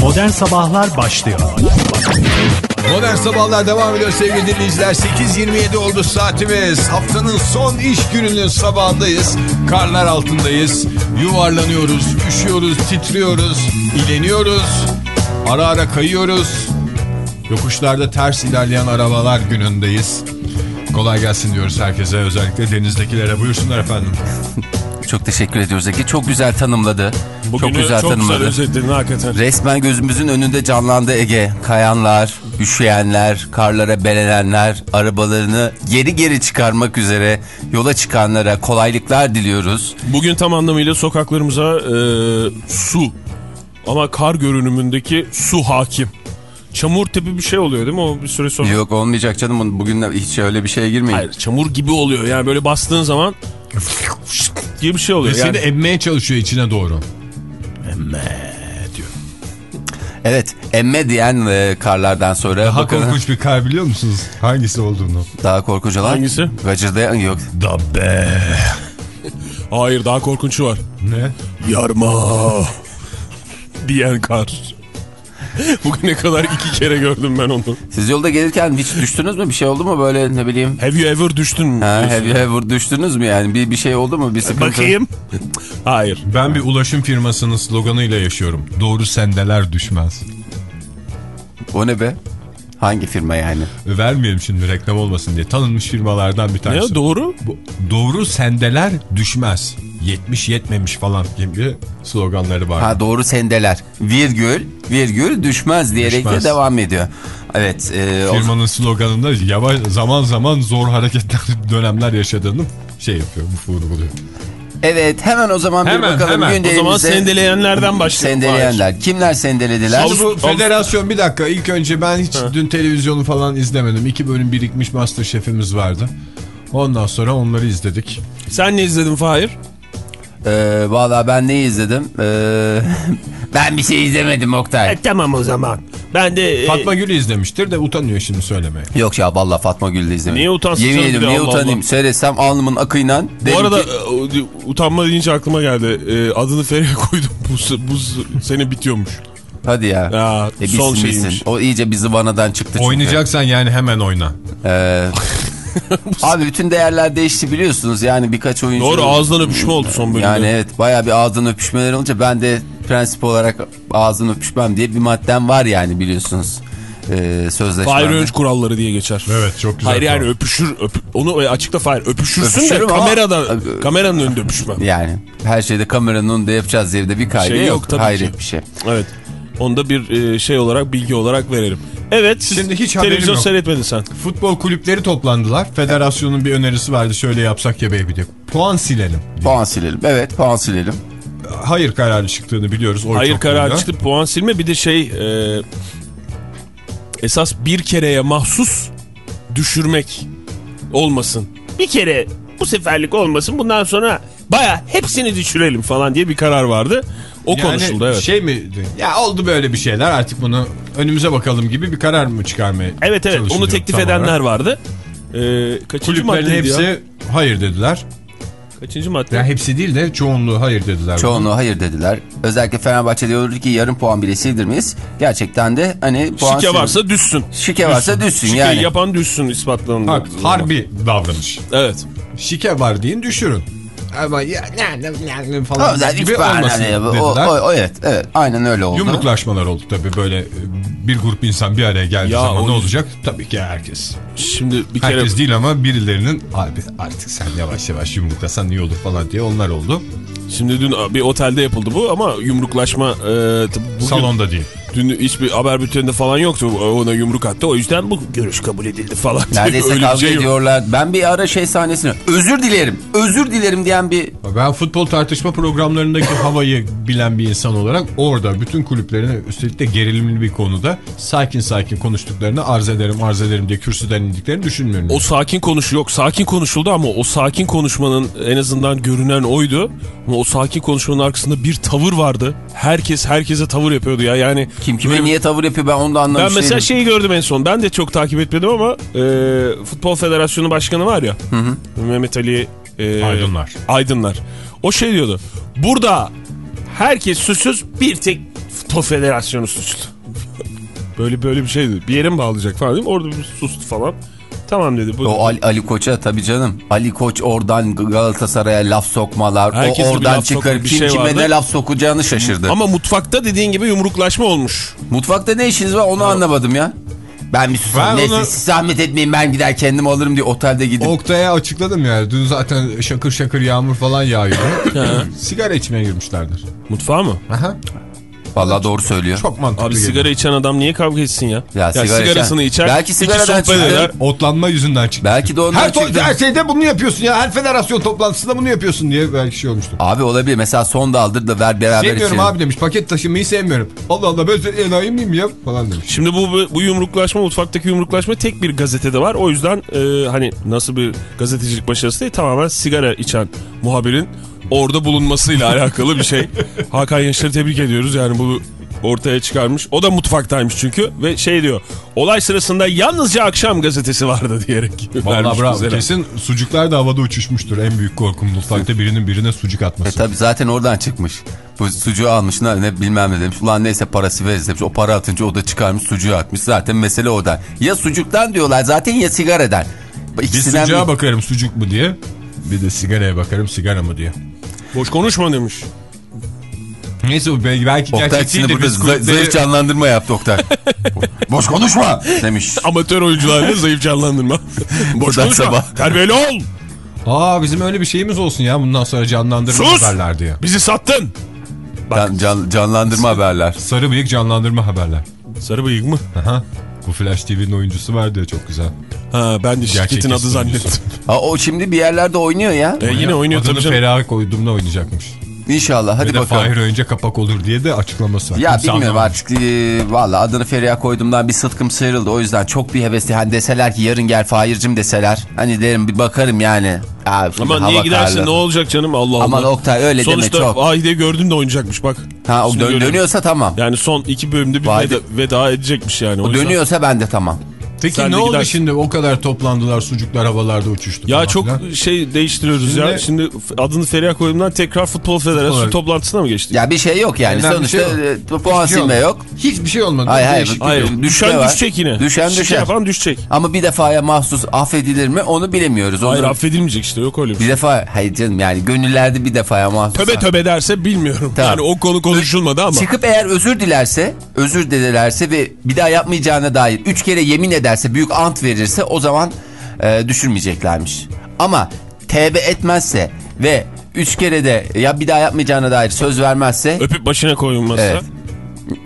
Modern Sabahlar başlıyor. Modern Sabahlar devam ediyor sevgili dinleyiciler. 8.27 oldu saatimiz. Haftanın son iş gününün sabahındayız. Karlar altındayız. Yuvarlanıyoruz, üşüyoruz, titriyoruz, ileniyoruz. Ara ara kayıyoruz. Yokuşlarda ters ilerleyen arabalar günündeyiz. Kolay gelsin diyoruz herkese. Özellikle denizdekilere buyursunlar efendim. Çok teşekkür ediyoruz Ege. Çok güzel tanımladı. Bugünü çok güzel çok tanımladı. güzel özetledin hakikaten. Resmen gözümüzün önünde canlandı Ege. Kayanlar, üşüyenler, karlara belenenler, arabalarını geri geri çıkarmak üzere yola çıkanlara kolaylıklar diliyoruz. Bugün tam anlamıyla sokaklarımıza e, su ama kar görünümündeki su hakim. Çamur tipi bir şey oluyor değil mi o bir süre sonra? Yok olmayacak canım. Bugün hiç öyle bir şeye girmeyin. Hayır çamur gibi oluyor yani böyle bastığın zaman gibi bir şey oluyor. Ve Yani, seni emmeye çalışıyor içine doğru. Evet emme diyen e, karlardan sonra Daha bakın korkunç bir kar biliyor musunuz? Hangisi olduğunu? daha korkunç olan. Hangisi? Gacırdayan yok. Da be. hayır daha korkunçu var. Ne? Yarma diyen kar. Bugüne kadar iki kere gördüm ben onu. Siz yolda gelirken hiç düştünüz mü? Bir şey oldu mu böyle ne bileyim? Have you ever düştün mü? Ha, have you ever düştünüz mü yani? Bir, bir şey oldu mu? Bir sıkıntı? Bakayım. Hayır. Ben bir ulaşım firmasının sloganıyla yaşıyorum. Doğru sendeler düşmez. O ne be? Hangi firma yani? Vermeyelim şimdi reklam olmasın diye. Tanınmış firmalardan bir Ne tanesi. doğru? Bu- Doğru sendeler düşmez. 70 yetmemiş falan gibi sloganları var. Ha doğru sendeler. Virgül, virgül düşmez diyerek Düşmez. de devam ediyor. Evet. E, o- Firmanın sloganında yavaş zaman zaman zor hareketler dönemler yaşadığını şey yapıyor, bu vurguluyor. Evet hemen o zaman Hemen, bir bakalım hemen. O O zaman sendeleyenlerden başlayalım. Sendeleyenler. Kimler sendelediler? Şimdi bu federasyon bir dakika ilk önce ben hiç dün televizyonu falan izlemedim. İki bölüm birikmiş Masterchef'imiz vardı. Ondan sonra onları izledik. Sen ne izledin Fahir? Ee, Valla ben ne izledim? Ee, ben bir şey izlemedim Oktay. E, tamam o zaman. Ben de... e, Fatma Gül'ü izlemiştir de utanıyor şimdi söylemeye. Yok ya valla Fatma Gül'de izlemedim. Niye utansın Yemin ediyorum de niye Allah utanayım? Allah. Seyretsem alnımın akıyla. Bu arada ki- e, utanma deyince aklıma geldi. E, adını Feriha koydum. Bu, bu sene bitiyormuş. Hadi ya. Ya, E, son bilsin, şeymiş. O iyice bir zıvanadan çıktı çünkü. Oynayacaksan yani hemen oyna. Ee, abi bütün değerler değişti biliyorsunuz. Yani birkaç oyuncu... Doğru ağızdan öpüşme oldu son bölümde. Yani evet bayağı bir ağızdan öpüşmeler olunca ben de prensip olarak ağızdan öpüşmem diye bir maddem var yani biliyorsunuz. Ee, sözleşmemde. Fahir Önç kuralları diye geçer. Evet çok güzel. Hayır yani kural. öpüşür. Öp, onu e, açıkla Fahir. Öpüşürsün Öpüşürüm de ama- kamerada, Ö- kameranın önünde öpüşmem. Yani her şeyde kameranın önünde yapacağız diye de bir kaydı Şey yok. yok tabii Hayret ki. bir şey. Evet. Onu da bir e, şey olarak bilgi olarak verelim. Evet siz Şimdi hiç haberim televizyon yok. seyretmedin sen. Futbol kulüpleri toplandılar. Federasyonun bir önerisi vardı şöyle yapsak ya baby diye. Puan silelim. diye. Puan silelim. Evet puan silelim. Hayır kararı çıktığını biliyoruz. Oy Hayır çokluğuyla. karar çıktı puan silme bir de şey e, esas bir kereye mahsus düşürmek olmasın. Bir kere bu seferlik olmasın bundan sonra baya hepsini düşürelim falan diye bir karar vardı. O Yani konuşuldu evet. Şey mi? Ya oldu böyle bir şeyler artık bunu önümüze bakalım gibi bir karar mı çıkarmaya evet evet onu teklif edenler olarak? vardı. E, kaçıncı Kulüplerin hepsi ya? hayır dediler. Kaçıncı madde? Ya hepsi değil de çoğunluğu hayır dediler. Çoğunluğu hayır dediler. Özellikle Fenerbahçe diyordu ki yarım puan bile sildirmeyiz. Gerçekten de hani puan Şike varsa düşsün. Şike varsa düşsün Şikeyi yani. yapan düşsün ispatlandı. Bak harbi davranış. Evet. Şike var deyin düşürün. Ama ya ne ne ne falan O, gibi olmasın değil. o, o, o, evet, evet aynen öyle oldu. Yumruklaşmalar oldu tabii böyle e, bir grup insan bir araya geldiği Ya zaman o- ne olacak? Tabii ki herkes. Şimdi bir kere Herkes değil ama birilerinin abi artık sen yavaş yavaş yumruklasan iyi olur falan diye onlar oldu. Şimdi dün bir otelde yapıldı bu ama yumruklaşma e, bugün, Salonda değil. Dün hiçbir haber bülteninde falan yoktu ona yumruk attı. O yüzden bu görüş kabul edildi falan. Neredeyse Öyle kavga şey ediyorlar. Ben bir ara şey sahnesini özür dilerim. Özür dilerim diyen bir Ben futbol tartışma programlarındaki havayı bilen bir insan olarak orada bütün kulüplerine üstelik de gerilimli bir konuda sakin sakin konuştuklarını arz ederim arz ederim diye kürsüden indiklerini düşünmüyorum. O sakin konuş yok. Sakin konuşuldu ama o sakin konuşmanın en azından görünen oydu. Ama o sakin konuşmanın arkasında bir tavır vardı. Herkes herkese tavır yapıyordu ya. Yani kim kime böyle- niye tavır yapıyor ben onu da anlamış Ben mesela değilim. şeyi gördüm en son. Ben de çok takip etmedim ama e, Futbol Federasyonu Başkanı var ya. Mehmet Ali e, Aydınlar. Aydınlar. O şey diyordu. Burada Herkes suçsuz bir tek Futbol Federasyonu suçlu. böyle böyle bir şeydi. Bir yere mi bağlayacak falan değil mi? Orada bir sustu falan. Tamam dedi. Bu, O Ali, Ali Koç'a tabii canım. Ali Koç oradan Galatasaray'a laf sokmalar. Herkesin o oradan çıkar. Kim şey kime vardı. ne laf sokacağını şaşırdı. Ama mutfakta dediğin gibi yumruklaşma olmuş. Mutfakta ne işiniz var onu anlamadım ya. Ben bir susam. Ben Neyse onu- siz zahmet etmeyin ben gider kendim alırım diye otelde gidip. Oktay'a açıkladım yani. Dün zaten şakır şakır yağmur falan yağıyor. Sigara içmeye girmişlerdir. Mutfağa mı? Aha. Vallahi doğru söylüyor. Çok mantıklı. Abi geliyor. sigara içen adam niye kavga etsin ya? Ya sigara sigarasını içen- içer. Belki sigaradan çıktı. Otlanma yüzünden çıktı. Belki de ondan Her, çıktı. her şeyde bunu yapıyorsun ya. Her federasyon toplantısında bunu yapıyorsun diye belki şey olmuştu. Abi olabilir. Mesela son da aldır da ver beraber Sevmiyorum içelim. abi demiş. Paket taşımayı sevmiyorum. Allah Allah ben senin enayi miyim ya falan demiş. Şimdi bu, bu, bu yumruklaşma, mutfaktaki yumruklaşma tek bir gazetede var. O yüzden e, hani nasıl bir gazetecilik başarısı değil tamamen sigara içen muhabirin orada bulunmasıyla alakalı bir şey. Hakan Yaşar'ı tebrik ediyoruz yani bu ortaya çıkarmış. O da mutfaktaymış çünkü ve şey diyor olay sırasında yalnızca akşam gazetesi vardı diyerek. Vallahi bravo. bize. Kesin sucuklar da havada uçuşmuştur. En büyük korkum mutfakta birinin birine sucuk E atması. tabi zaten oradan çıkmış. Bu sucuğu almış ne, ne bilmem ne demiş. Ulan neyse parası veririz demiş. O para atınca o da çıkarmış sucuğu atmış. Zaten mesele oradan. Ya sucuktan diyorlar zaten ya sigaradan. Bir İkisinden sucuğa bir- bakarım sucuk mu diye. Bir de sigaraya bakarım sigara mı diye. Boş konuşma demiş. Neyse belki, Oktay gerçek şimdi değil de burada kulüpleri... zayıf canlandırma yaptı Oktay. Boş konuşma demiş. Amatör oyuncularla zayıf canlandırma. Boş konuşma. sabah. Terbiyeli ol. Aa bizim öyle bir şeyimiz olsun ya bundan sonra canlandırma Sus! haberler diye. Bizi sattın. Can- can- canlandırma haberler. Sarı bıyık canlandırma haberler. Sarı bıyık mı? Aha. Bu Flash TV'nin oyuncusu vardı ya çok güzel. Ha ben de şirketin Gerçek adı zannettim. Ha, o şimdi bir yerlerde oynuyor ya. E, yine oynuyor Adını tabii canım. Feriha koyduğumda oynayacakmış. İnşallah hadi Ve bakalım. Fahir önce kapak olur diye de açıklaması var. Ya Kimse bilmiyorum anlamamış. artık e, valla adını Feriha koyduğumdan bir sıtkım sıyrıldı. O yüzden çok bir hevesli. Hani deseler ki yarın gel Fahir'cim deseler. Hani derim bir bakarım yani. Aa, şimdi Ama hava niye gidersin karlı. ne olacak canım Allah Allah. Aman Oktay öyle deme Sonuçta çok. Vahide gördün de oynayacakmış bak. Ha o dön- dönüyorsa tamam. Yani son iki bölümde bir Vahide- veda, veda edecekmiş yani. O yüzden- dönüyorsa ben de tamam. Peki Sen ne oldu gidersin. şimdi o kadar toplandılar sucuklar havalarda uçuştu Ya falan çok filan. şey değiştiriyoruz ya. Şimdi- Şimdi adını Feriha koyduğumdan tekrar Futbol Federasyonu olarak- toplantısına mı geçtik? Ya bir şey yok yani. Neden bir Sonuçta şey e, puan şey silme olmadı. yok. Hiçbir şey olmadı. Hayır, hayır. Değişik Hayır. Düşme düşen var. düşecek yine. Düşen Şike düşer. yapan düşecek. Ama bir defaya mahsus affedilir mi onu bilemiyoruz. Onu Hayır affedilmeyecek işte yok öyle bir bir şey. defa hayır canım yani gönüllerde bir defaya mahsus. Töbe töbe derse bilmiyorum. Tamam. Yani o konu konuşulmadı ama. Çıkıp eğer özür dilerse, özür dilerse ve bir daha yapmayacağına dair üç kere yemin ederse, büyük ant verirse o zaman e, düşürmeyeceklermiş. Ama tevbe etmezse ve üç kere de ya bir daha yapmayacağına dair söz vermezse Öpüp başına koyulmazsa. Evet.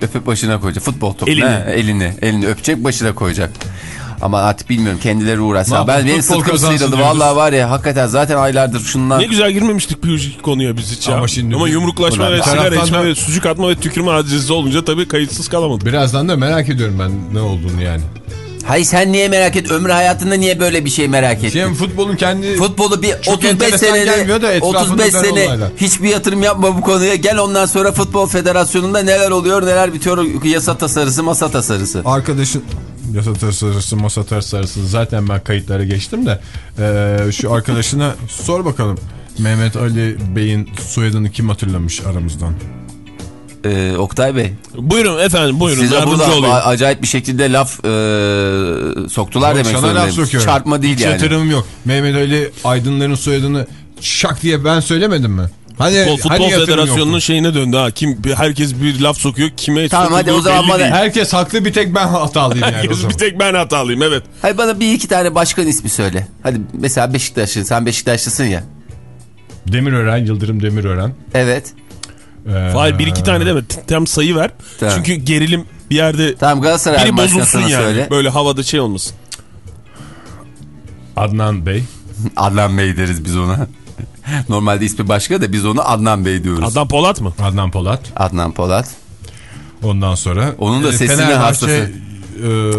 öpüp başına koyacak. Futbol topu. Elini. Ne? Elini. Elini öpecek başına koyacak. Ama artık bilmiyorum kendileri uğraşsa. Ne Ben benim sıtkım sıyrıldı. Vallahi var ya hakikaten zaten aylardır şundan. Ne güzel girmemiştik bu konuya biz hiç ya. Ama Ama, şimdi- yumruklaşma Ulan ve sigara içme da- ve sucuk atma ve tükürme hadisesi olunca tabii kayıtsız kalamadık. Birazdan da merak ediyorum ben ne olduğunu yani. Hayır sen niye merak et? Ömrü hayatında niye böyle bir şey merak ettin? Şimdi futbolun kendi... Futbolu bir Çok 35 enteresan gelmiyor da senede etrafında 35 dönen sene hiçbir yatırım yapma bu konuya. Gel ondan sonra Futbol Federasyonu'nda neler oluyor neler bitiyor yasa tasarısı masa tasarısı. Arkadaşın yasa tasarısı masa tasarısı zaten ben kayıtlara geçtim de eee, şu arkadaşına sor bakalım. Mehmet Ali Bey'in soyadını kim hatırlamış aramızdan? Ee, Oktay Bey Buyurun efendim buyurun size burada olayım. acayip bir şekilde laf e, soktular Yok, demek sana laf zorundayım. sokuyorum. Çarpma değil Hiç yani. yatırımım yok. Mehmet Ali Aydınların soyadını şak diye ben söylemedim mi? Hani, Futbol, Futbol hani Federasyonu'nun yoktu? şeyine döndü ha. Kim herkes bir laf sokuyor. Kime Tamam, hadi o zaman bana- değil. Herkes haklı bir tek ben hatalıyım yani o Herkes bir tek ben hatalıyım evet. Hayır bana bir iki tane başkan ismi söyle. Hadi mesela Beşiktaşlı sen Beşiktaşlısın ya. Demirören, Yıldırım Demirören. Evet. Ee, Hayır bir iki tane deme. Tam sayı ver. Tamam. Çünkü gerilim bir yerde Tamam Galatasaray biri bozulsun yani. söyle. Böyle havada şey olmasın. Adnan Bey. Adnan Bey deriz biz ona. Normalde ismi başka da biz ona Adnan Bey diyoruz. Adam Polat mı? Adnan Polat. Adnan Polat. Ondan sonra. Onun da e, sesine Fenerbahçe, hastası.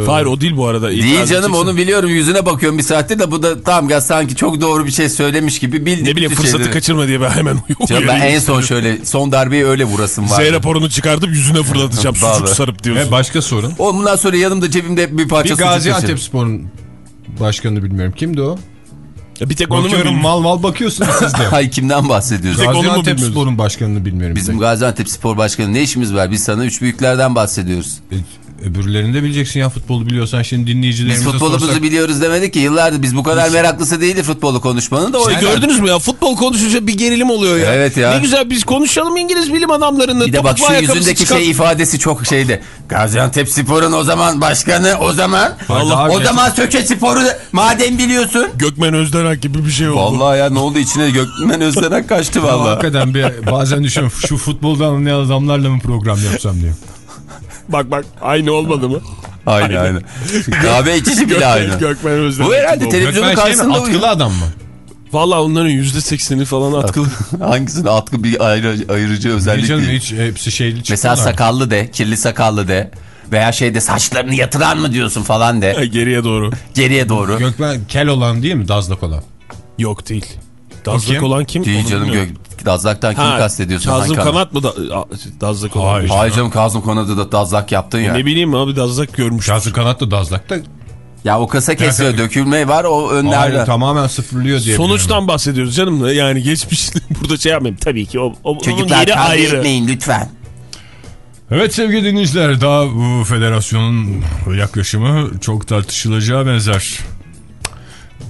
e, Hayır o değil bu arada. Değil canım edeceksin. onu biliyorum yüzüne bakıyorum bir saattir de bu da tam gaz sanki çok doğru bir şey söylemiş gibi bildik. Ne bileyim fırsatı şeyleri. kaçırma diye ben hemen Canım ben en son şöyle son darbeyi öyle vurasım var. Z raporunu çıkartıp yüzüne fırlatacağım. Sucuk sarıp diyorsun. Ve başka sorun. Ondan sonra yanımda cebimde bir parça Bir sucuk Gaziantep taşırım. Spor'un başkanını bilmiyorum. Kimdi o? Bir tek onu Bakıyorum bilmiyorum? mal mal bakıyorsunuz siz de. Hay kimden bahsediyorsun? Tek onu mu Gaziantep? Spor'un başkanını bilmiyorum. Bizim Gaziantep Spor Başkanı ne işimiz var? Biz sana üç büyüklerden bahsediyoruz. E, öbürlerini de bileceksin ya futbolu biliyorsan şimdi Biz dinleyicilerimize futbolumuzu sorsak. biliyoruz demedik ki yıllardır biz bu kadar meraklısı değildi futbolu konuşmanın da o İşte yüzden- gördünüz mü ya futbol konuşunca bir gerilim oluyor ya. Evet ya. Ne güzel biz konuşalım İngiliz bilim adamlarını. Bir de bak şu yüzündeki çıkar- şey ifadesi çok şeydi. Gaziantep Spor'un o zaman başkanı o zaman Allah o zaman Söke Spor'u madem biliyorsun. Gökmen Özdenak gibi bir şey oldu. Vallahi ya ne oldu içine Gökmen Özdenak kaçtı Ya vallahi. Hakikaten bir, bazen düşünüyorum şu futboldan anlayan adamlarla mı program yapsam diye. Bak bak aynı olmadı mı? Aynı aynı. Kahve içişi bile aynı. Gökmen Özdenak. Bu herhalde televizyonun Gökmen şey mi, karşısında atkılı adam mı? Valla onların yüzde sekseni falan atkılı. Hangisinin atkı bir ayrı, ayırıcı özellik canım değil. hiç hepsi şeyli çıktılar. Mesela sakallı de, kirli sakallı de. Veya şeyde saçlarını yatıran mı diyorsun falan de. Geriye doğru. Geriye doğru. Gökmen kel olan değil mi? Dazlak olan. Yok değil. Dazlak kim? olan kim? Değil canım gök, Dazlak'tan kimi Ha, kastediyorsun? Kazım Hangi Kanat mı da, Dazlak olan? Hayır. Hayır canım Kazım Konad'ı da Dazlak yaptın ya. Ne bileyim abi Dazlak görmüş. Kazım Kanat da Dazlak da Ya o kasa kesiyor dökülme var o önlerde. Hayır, tamamen sıfırlıyor diye Sonuçtan bahsediyoruz canım. Yani geçmişini burada şey yapmayayım. Tabii ki o, o onun Çocuklar yeri kavga ayrı. etmeyin lütfen. Evet sevgili dinleyiciler daha bu federasyonun yaklaşımı çok tartışılacağı benzer.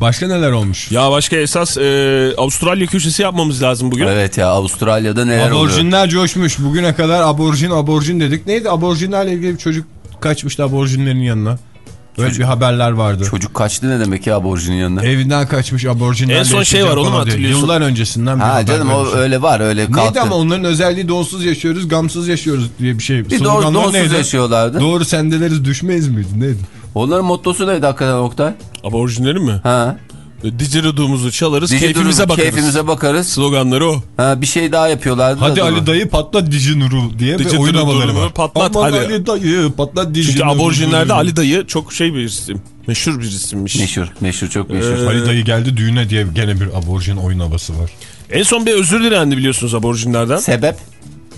Başka neler olmuş? Ya başka esas e, Avustralya köşesi yapmamız lazım bugün. Evet ya Avustralya'da neler oluyor? Aborjinler coşmuş. Bugüne kadar aborjin aborjin dedik. Neydi aborjinlerle ilgili bir çocuk kaçmıştı aborjinlerin yanına. Öyle bir haberler vardı. Çocuk kaçtı ne demek ya aborjinin yanına? Evinden kaçmış aborjinlerle En son şey var, onu hatırlıyorsun? Yıllar öncesinden bir ha canım o öyle var öyle kalktı. Neydi ama onların özelliği donsuz yaşıyoruz, gamsız yaşıyoruz diye bir şey. Bir doğru donsuz neydi? yaşıyorlardı. Doğru sendeleriz düşmeyiz miydi? Neydi? Onların mottosu neydi hakikaten Oktay? Aborjinleri mi? Ha. Didgeridoo'muzu çalarız, Dizi keyfimize bakarız. Keyfimize bakarız. Sloganları o. Ha, bir şey daha yapıyorlardı. da Hadi dur. Ali dayı patlat Dijinuru diye bir Dijinuru oyun havaları var. patlat, Aman hadi. Ali dayı patlat Dijinuru. Çünkü aborjinlerde Ali dayı çok şey bir isim. Meşhur bir isimmiş. Meşhur, meşhur çok meşhur. Ali dayı geldi düğüne diye gene bir aborjin oyun havası var. En son bir özür dilendi biliyorsunuz aborjinlerden. Sebep?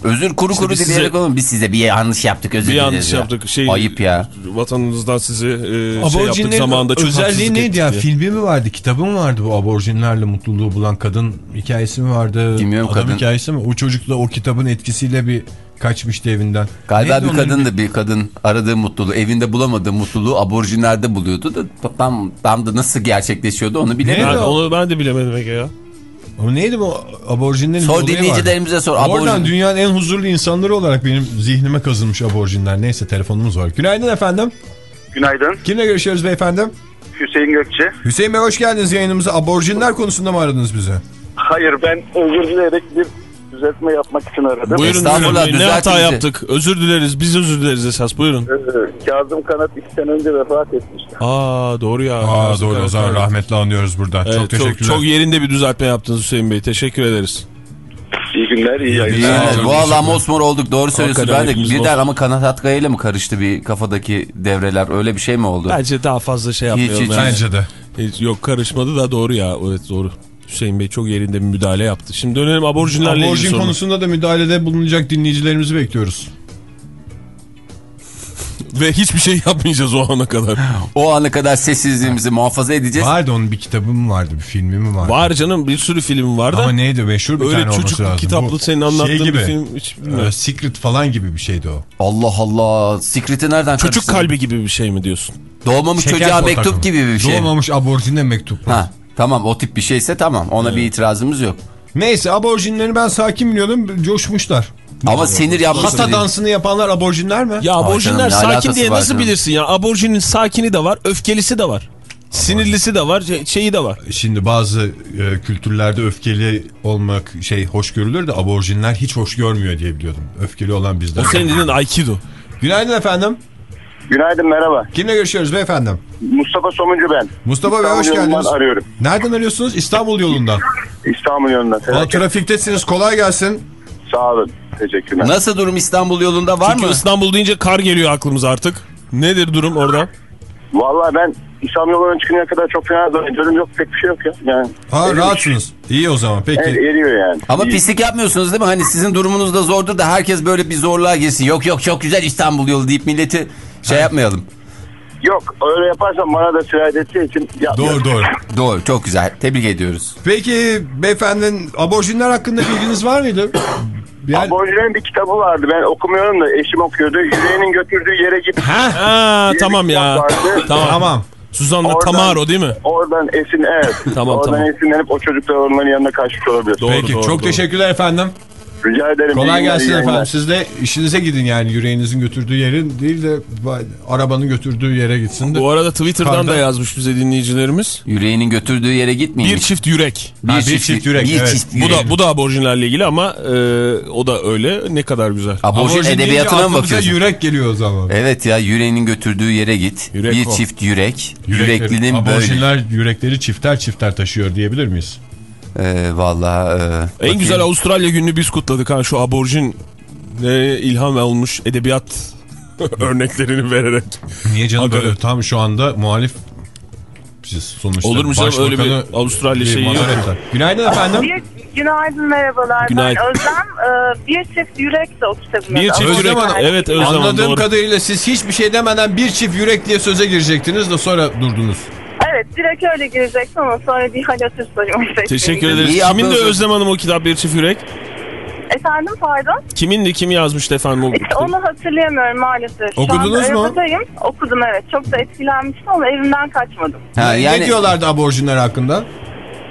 Özür kuru kuru biz dileyerek size- biz size bir yanlış yaptık özür Bir dileriz yanlış ya. yaptık. Şey, Ayıp ya. Vatanınızdan sizi e, şey yaptık zamanında çok özelliği neydi ya? diye. Filmi mi vardı, kitabı mı vardı bu aborjinlerle mutluluğu bulan kadın hikayesi mi vardı? Bilmiyorum, Adam kadın. hikayesi mi? O çocuk da o kitabın etkisiyle bir kaçmıştı evinden. Galiba Neydi bir kadın da bir kadın aradığı mutluluğu evinde bulamadığı mutluluğu aborjinlerde buluyordu da tam, tam da nasıl gerçekleşiyordu onu o? onu ben de bilemedim Ege ya. Ama neydi bu aborjinlerin Sor olayı vardı. dinleyicilerimize sor. Oradan Aborjin. dünyanın en huzurlu insanları olarak benim zihnime kazınmış aborjinler. Neyse telefonumuz var. Günaydın efendim. Günaydın. Kimle görüşüyoruz beyefendi? Hüseyin Gökçe. Hüseyin Bey hoş geldiniz yayınımıza. Aborjinler konusunda mı aradınız bizi? Hayır ben özür dileyerek bir düzeltme yapmak için aradım. Buyurun Estağfurullah, buyurun. Ne hata bizi. yaptık? Özür dileriz. Biz özür dileriz esas. Buyurun. Ee, Kazım Kanat iki sene önce vefat etmişti. Aa doğru ya. Aa Kazım doğru o Kanat, zaman evet. rahmetli anıyoruz buradan. Evet, çok teşekkürler. Çok, yerinde bir düzeltme yaptınız Hüseyin Bey. Teşekkür ederiz. İyi günler, iyi İyi, yayınlar. evet, Valla mosmor olduk doğru söylüyorsun. Ben de birden ama kanat Atkaya ile mi karıştı bir kafadaki devreler öyle bir şey mi oldu? Bence daha fazla şey yapmayalım. hiç. yani. Bence de. Hiç- yok karışmadı da doğru ya. Evet doğru. Hüseyin Bey çok yerinde bir müdahale yaptı. Şimdi dönelim aborjinlerle ilgili Aborjin sorun. konusunda da müdahalede bulunacak dinleyicilerimizi bekliyoruz. Ve hiçbir şey yapmayacağız o ana kadar. O ana kadar sessizliğimizi muhafaza edeceğiz. Vardı onun bir kitabı mı vardı, bir filmi mi vardı? Var canım bir sürü film var da. Ama neydi meşhur bir Öyle tane olması çocuk lazım. kitaplı Bu senin anlattığın şey bir gibi, film hiç bilmiyorum. e, Secret falan gibi bir şeydi o. Allah Allah. Secret'i nereden Çocuk karıştırdın? kalbi gibi bir şey mi diyorsun? Doğmamış Şeker çocuğa mektup gibi bir şey. Doğmamış aborjine mektup. Ha, tamam o tip bir şeyse tamam. Ona bir itirazımız yok. Neyse aborjinleri ben sakin biliyordum. Coşmuşlar. Ama sinir yapması Hata değil. dansını yapanlar aborjinler mi? Ya aborjinler canım, sakin diye nasıl canım? bilirsin ya? Aborjinin sakini de var, öfkelisi de var. Sinirlisi de var, şey- şeyi de var. Şimdi bazı e, kültürlerde öfkeli olmak şey hoş görülür de aborjinler hiç hoş görmüyor diye biliyordum. Öfkeli olan bizden. O senin dediğin Aikido. Günaydın efendim. Günaydın, merhaba. Kimle görüşüyoruz beyefendi? Mustafa Somuncu ben. Mustafa Bey hoş İstanbul geldiniz. arıyorum. Nereden arıyorsunuz? İstanbul yolundan. İstanbul yolundan. Aa, trafiktesiniz kolay gelsin. Sağ olun. Teşekkürler. Nasıl durum İstanbul yolunda var Çünkü mı? İstanbul deyince kar geliyor aklımıza artık. Nedir durum orada? Vallahi ben İstanbul yolundan çıkıncaya kadar çok fena zannediyorum. Yok pek bir şey yok ya. Yani, Ha erimiş. rahatsınız. İyi o zaman peki. Evet, eriyor yani. Ama İyi. pislik yapmıyorsunuz değil mi? Hani sizin durumunuz da zordur da herkes böyle bir zorluğa girsin. Yok yok çok güzel İstanbul yolu deyip milleti şey yapmayalım. Yok öyle yaparsam bana da sirayet edeceği için yapmıyorum. Doğru doğru. Doğru çok güzel. Tebrik ediyoruz. Peki beyefendinin aborjinler hakkında bilginiz var mıydı? Yani... Aborjinlerin bir kitabı vardı. Ben okumuyorum da eşim okuyordu. Yüreğinin götürdüğü yere git. Ha? Ha Bir tamam ya. kitap vardı. Tamam. Tamam. Suzan'la Oradan- Tamaro değil mi? Oradan esin evet. Tamam, Oradan tamam. esinlenip o çocuklar onların yanına kaçmış olabilir. Doğru, Peki doğru, çok doğru. teşekkürler efendim. Rica ederim. Kolay gelsin iyi efendim. yayınlar. Siz de işinize gidin yani yüreğinizin götürdüğü yerin değil de arabanın götürdüğü yere gitsin de. Bu arada Twitter'dan Kardan- da yazmış bize dinleyicilerimiz. Yüreğinin götürdüğü yere gitmeyin. Bir çift yürek. Ha, bir çift yürek, Bir evet. çift Bu da bu da aborjinlerle ilgili ama e, o da öyle. Ne kadar güzel. Aborjin Aborjin edebiyatına mı bakıyorsun? yürek geliyor o zaman. Evet ya yüreğinin götürdüğü yere git. Yürek bir o. çift yürek. Yürekleri- Yüreklinin böyle. Aborjinler yürekleri çifter çifter taşıyor diyebilir miyiz? Ee, vallahi. e, En bakayım. güzel Avustralya gününü biz kutladık ha şu aborjin ne ilham olmuş edebiyat örneklerini vererek. Niye canım böyle tam şu anda muhalif siz sonuçta. Olur mu canım? Öyle bir Avustralya şeyi yok. Günaydın efendim. Bir, günaydın merhabalar. Günaydın. Ben Özlem. Bir çift yürek de o kitabın Bir çift Özlem yürek. Evet Özlem Anladığım doğru. kadarıyla siz hiçbir şey demeden bir çift yürek diye söze girecektiniz de sonra durdunuz. Evet direkt öyle girecektim ama sonra bir halatür sayılmış. Teşekkür ederiz. İyi Kimin de. Özlem Hanım o kitap Bir Çift Yürek? Efendim pardon? Kimin de kim yazmıştı efendim o İşte kitabı? onu hatırlayamıyorum maalesef. Şu Okudunuz mu? arabadayım. Okudum evet. Çok da etkilenmiştim ama evimden kaçmadım. Ha, Ne yani diyorlardı aborjinler hakkında?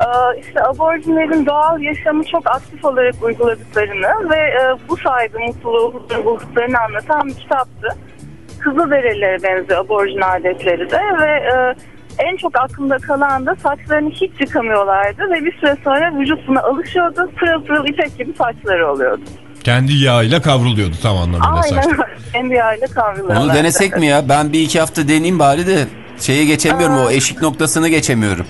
Ee, işte aborjinlerin doğal yaşamı çok aktif olarak uyguladıklarını ve e, bu sayede mutluluğu, bulduklarını anlatan bir kitaptı. Kızılderililere benziyor aborjin adetleri de ve e, en çok aklımda kalan da saçlarını hiç yıkamıyorlardı ve bir süre sonra vücut buna alışıyordu. Pırıl pırıl ipek gibi saçları oluyordu. Kendi yağıyla kavruluyordu tam anlamıyla saç. Aynen öyle. Kendi yağıyla kavruluyorlar. onu denesek mi ya? Ben bir iki hafta deneyeyim bari de şeye geçemiyorum o eşik noktasını geçemiyorum.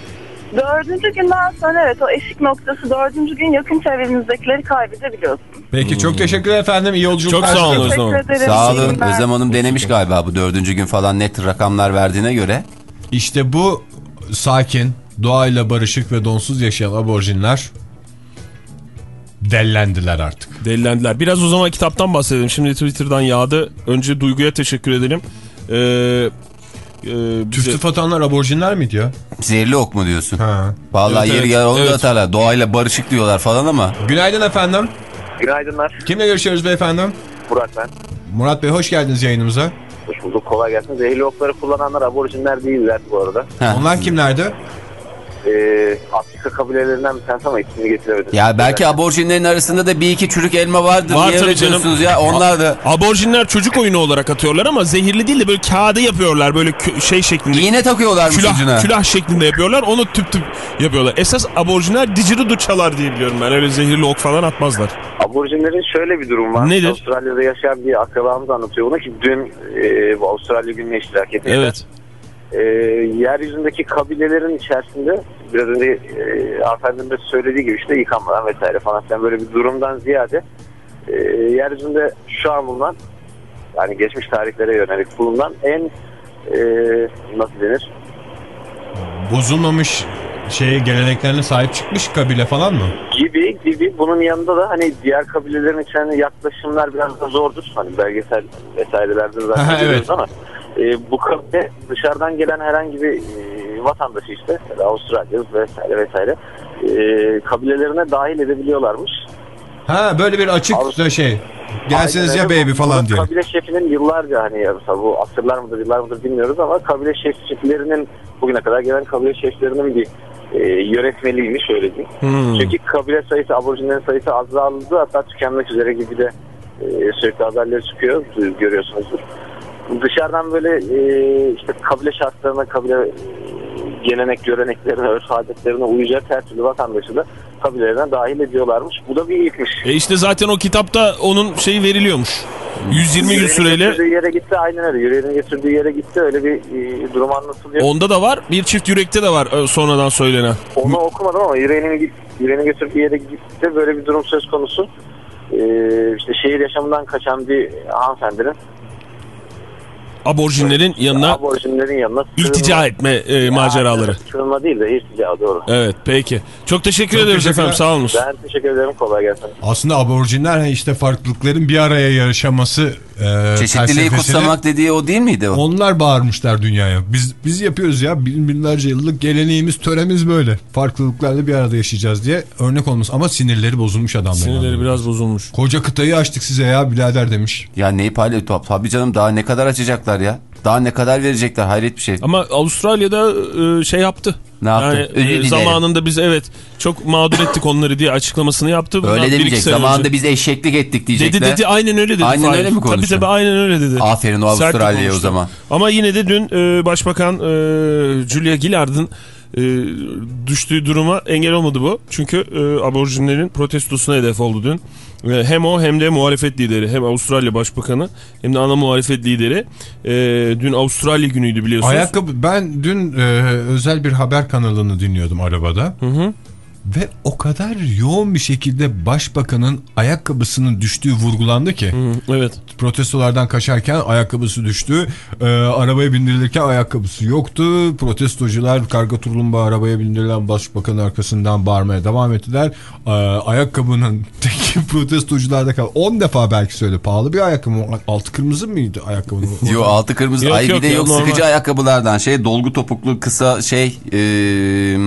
Dördüncü günden sonra evet o eşik noktası dördüncü gün yakın çevrenizdekileri kaybedebiliyorsun. Peki çok teşekkürler efendim. İyi yolculuklar. Çok sağ olun. Özlem Hanım. Sağ olun. Özlem Hanım denemiş galiba bu dördüncü gün falan net rakamlar verdiğine göre. İşte bu sakin, doğayla barışık ve donsuz yaşayan aborjinler dellendiler artık. Delilendiler. Biraz o zaman kitaptan bahsedelim. Şimdi Twitter'dan yağdı. Önce Duygu'ya teşekkür edelim. Ee, e, bize- Tüftü atanlar aborjinler miydi ya? Zehirli ok mu diyorsun? Ha. Vallahi Evet, yeri evet, onu evet. da atarlar. Doğayla barışık diyorlar falan ama. Günaydın efendim. Günaydınlar. Kimle görüşüyoruz beyefendi? Burak ben. Murat Bey hoş geldiniz yayınımıza. Hoş bulduk. Kolay gelsin. Zehirli okları kullananlar aborjinler değiller bu arada. Onlar kimlerdi? Ee, Afrika kabilelerinden bir tanesi ama ismini getiremedim. Ya belki aborjinlerin arasında da bir iki çürük elma vardır. Var Niye tabii canım. diyorsunuz ya? Onlar da Aborjinler çocuk oyunu olarak atıyorlar ama zehirli değil de böyle kağıdı yapıyorlar. Böyle şey şeklinde. iğne takıyorlarmış ucuna. Külah, külah şeklinde yapıyorlar. Onu tüp tüp yapıyorlar. Esas aborjinler didgeridoo çalar diye biliyorum ben. Öyle zehirli ok falan atmazlar. Aborjinlerin şöyle bir durum var. Nedir? Avustralya'da yaşayan bir akrabamız anlatıyor bunu ki dün e, bu Avustralya gününe iştirak etmişler. Evet. E, yeryüzündeki kabilelerin içerisinde biraz önce e, hanımefendinin de söylediği gibi işte yıkanmadan vesaire falan filan böyle bir durumdan ziyade e, yeryüzünde şu an bulunan yani geçmiş tarihlere yönelik bulunan en e, nasıl denir? Bozulmamış şeye geleneklerine sahip çıkmış kabile falan mı? gibi gibi bunun yanında da hani diğer kabilelerin içine yaklaşımlar biraz da zordur. Hani belgesel vesairelerde zaten evet. ama e, bu kabile dışarıdan gelen herhangi bir e, vatandaşı işte da Avustralya vesaire vesaire e, kabilelerine dahil edebiliyorlarmış. Ha böyle bir açık Avust- şey. Gelseniz Aynen ya baby Bu- falan diye. Kabile şefinin yıllarca hani ya mesela bu asırlar mıdır yıllar mıdır bilmiyoruz ama kabile şeflerinin bugüne kadar gelen kabile şeflerinin bir e, yönetmeliymiş öyle diyeyim. Hmm. Çünkü kabile sayısı, aborjinlerin sayısı azaldı hatta tükenmek üzere gibi de e, sürekli haberleri çıkıyor görüyorsunuzdur. Dışarıdan böyle e, işte kabile şartlarına, kabile e, gelenek, göreneklerine, örf adetlerine uyacak her türlü vatandaşı da kabilelerine dahil ediyorlarmış. Bu da bir ilkmiş. E işte zaten o kitapta onun şeyi veriliyormuş. 120 gün süreyle getirdiği yere gitti aynen öyle. Yüreğinin getirdiği yere gitti öyle bir e, durum anlatılıyor. onda da var. Bir çift yürekte de var e, sonradan söylenen. Onu okumadım ama yüreğinin, yüreğinin götürdüğü yere gitti böyle bir durum söz konusu. Ee, işte şehir yaşamından kaçan bir hanımefendinin Aborjinlerin yanına aborjinlerin yanına iltica etme e, maceraları. Sığınma değil de irtica doğru. Evet peki. Çok teşekkür Çok ederiz teşekkürler. efendim sağ olun. Ben teşekkür ederim kolay gelsin. Aslında aborjinler hani işte farklılıkların bir araya yaşaması e, Çeşitliliği kutsamak dediği o değil miydi o? Onlar bağırmışlar dünyaya. Biz biz yapıyoruz ya. Bin, binlerce yıllık geleneğimiz, töremiz böyle. Farklılıklarla bir arada yaşayacağız diye örnek olmuş. Ama sinirleri bozulmuş adamlar. Sinirleri biraz bozulmuş. Koca kıtayı açtık size ya birader demiş. Ya neyi paylaşıyor? Tabii canım daha ne kadar açacaklar ya? Daha ne kadar verecekler? Hayret bir şey. Ama Avustralya'da e, şey yaptı. Ne yaptı? Yani, e, zamanında biz evet çok mağdur ettik onları diye açıklamasını yaptı. Bundan Öyle demeyecek. Zamanında önce. biz eşeklik ettik diyecekler. Dedi dedi aynen öyle dedi. Aynen öyle mi Tabii konuşuyor? tabii aynen öyle dedi. Aferin o Avustralya'ya o konuştu. zaman. Ama yine de dün e, Başbakan e, Julia Gillard'ın e, düştüğü duruma engel olmadı bu. Çünkü e, aborjinlerin protestosuna hedef oldu dün. E, hem o hem de muhalefet lideri. Hem Avustralya Başbakanı hem de ana muhalefet lideri. E, dün Avustralya günüydü biliyorsunuz. Ayakkabı ben dün e, özel bir haber kanalını dinliyordum arabada. Ve o kadar yoğun bir şekilde başbakanın ayakkabısının düştüğü vurgulandı ki. Hı, Evet. Protestolardan kaçarken ayakkabısı düştü. Ee, arabaya bindirilirken ayakkabısı yoktu. Protestocular karga tulumba arabaya bindirilen başbakanın arkasından bağırmaya devam ettiler. Ee, ayakkabının teki protestocularda kal. 10 defa belki söyle pahalı bir ayakkabı. mı? Altı kırmızı mıydı ayakkabının? Yo altı kırmızı. Yok, Ay yok bir de yok normal. sıkıcı ayakkabılardan şey dolgu topuklu kısa şey eee,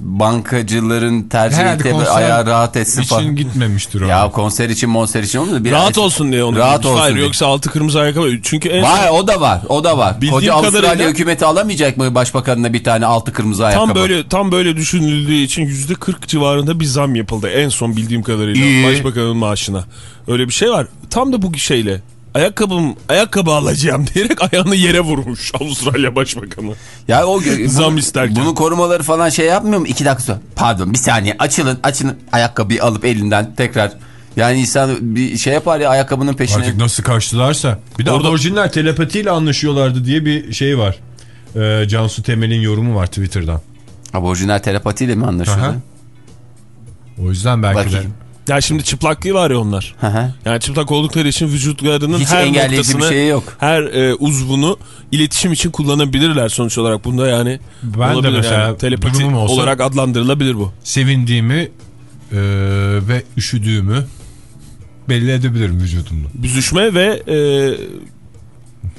bankacıların tercih Herhalde ettiği konser ayağı rahat etsin için falan. gitmemiştir o. Ya konser için monser için olmuyor. Biraz Rahat olsun diye onu. Rahat Hayır, olsun diye. Yoksa altı kırmızı ayakkabı. Çünkü en Var o da var o da var. Bildiğim Koca Avustralya kadarıyla- hükümeti alamayacak mı başbakanına bir tane altı kırmızı ayakkabı? Tam böyle tam böyle düşünüldüğü için yüzde 40 civarında bir zam yapıldı en son bildiğim kadarıyla İyi. başbakanın maaşına. Öyle bir şey var. Tam da bu şeyle ayakkabım ayakkabı alacağım diyerek ayağını yere vurmuş Avustralya başbakanı. Ya o Zam isterken. Bunu korumaları falan şey yapmıyor mu? İki dakika sonra. Pardon bir saniye açılın açın ayakkabıyı alıp elinden tekrar. Yani insan bir şey yapar ya ayakkabının peşine. Artık nasıl kaçtılarsa. Bir de Orada- aborjinler telepatiyle anlaşıyorlardı diye bir şey var. Ee, Cansu Temel'in yorumu var Twitter'dan. Aborjinal telepatiyle mi anlaşıyorlar? Aha. O yüzden belki de. Ya şimdi çıplaklığı var ya onlar. Hı hı. Yani çıplak oldukları için vücutlarının Hiç her bir noktasını, şey yok. her e, uzvunu iletişim için kullanabilirler sonuç olarak. Bunda yani Ben de olabilir mesela yani. telepati olsa- olarak adlandırılabilir bu. Sevindiğimi e, ve üşüdüğümü belli edebilirim vücudumda. Büzüşme ve e,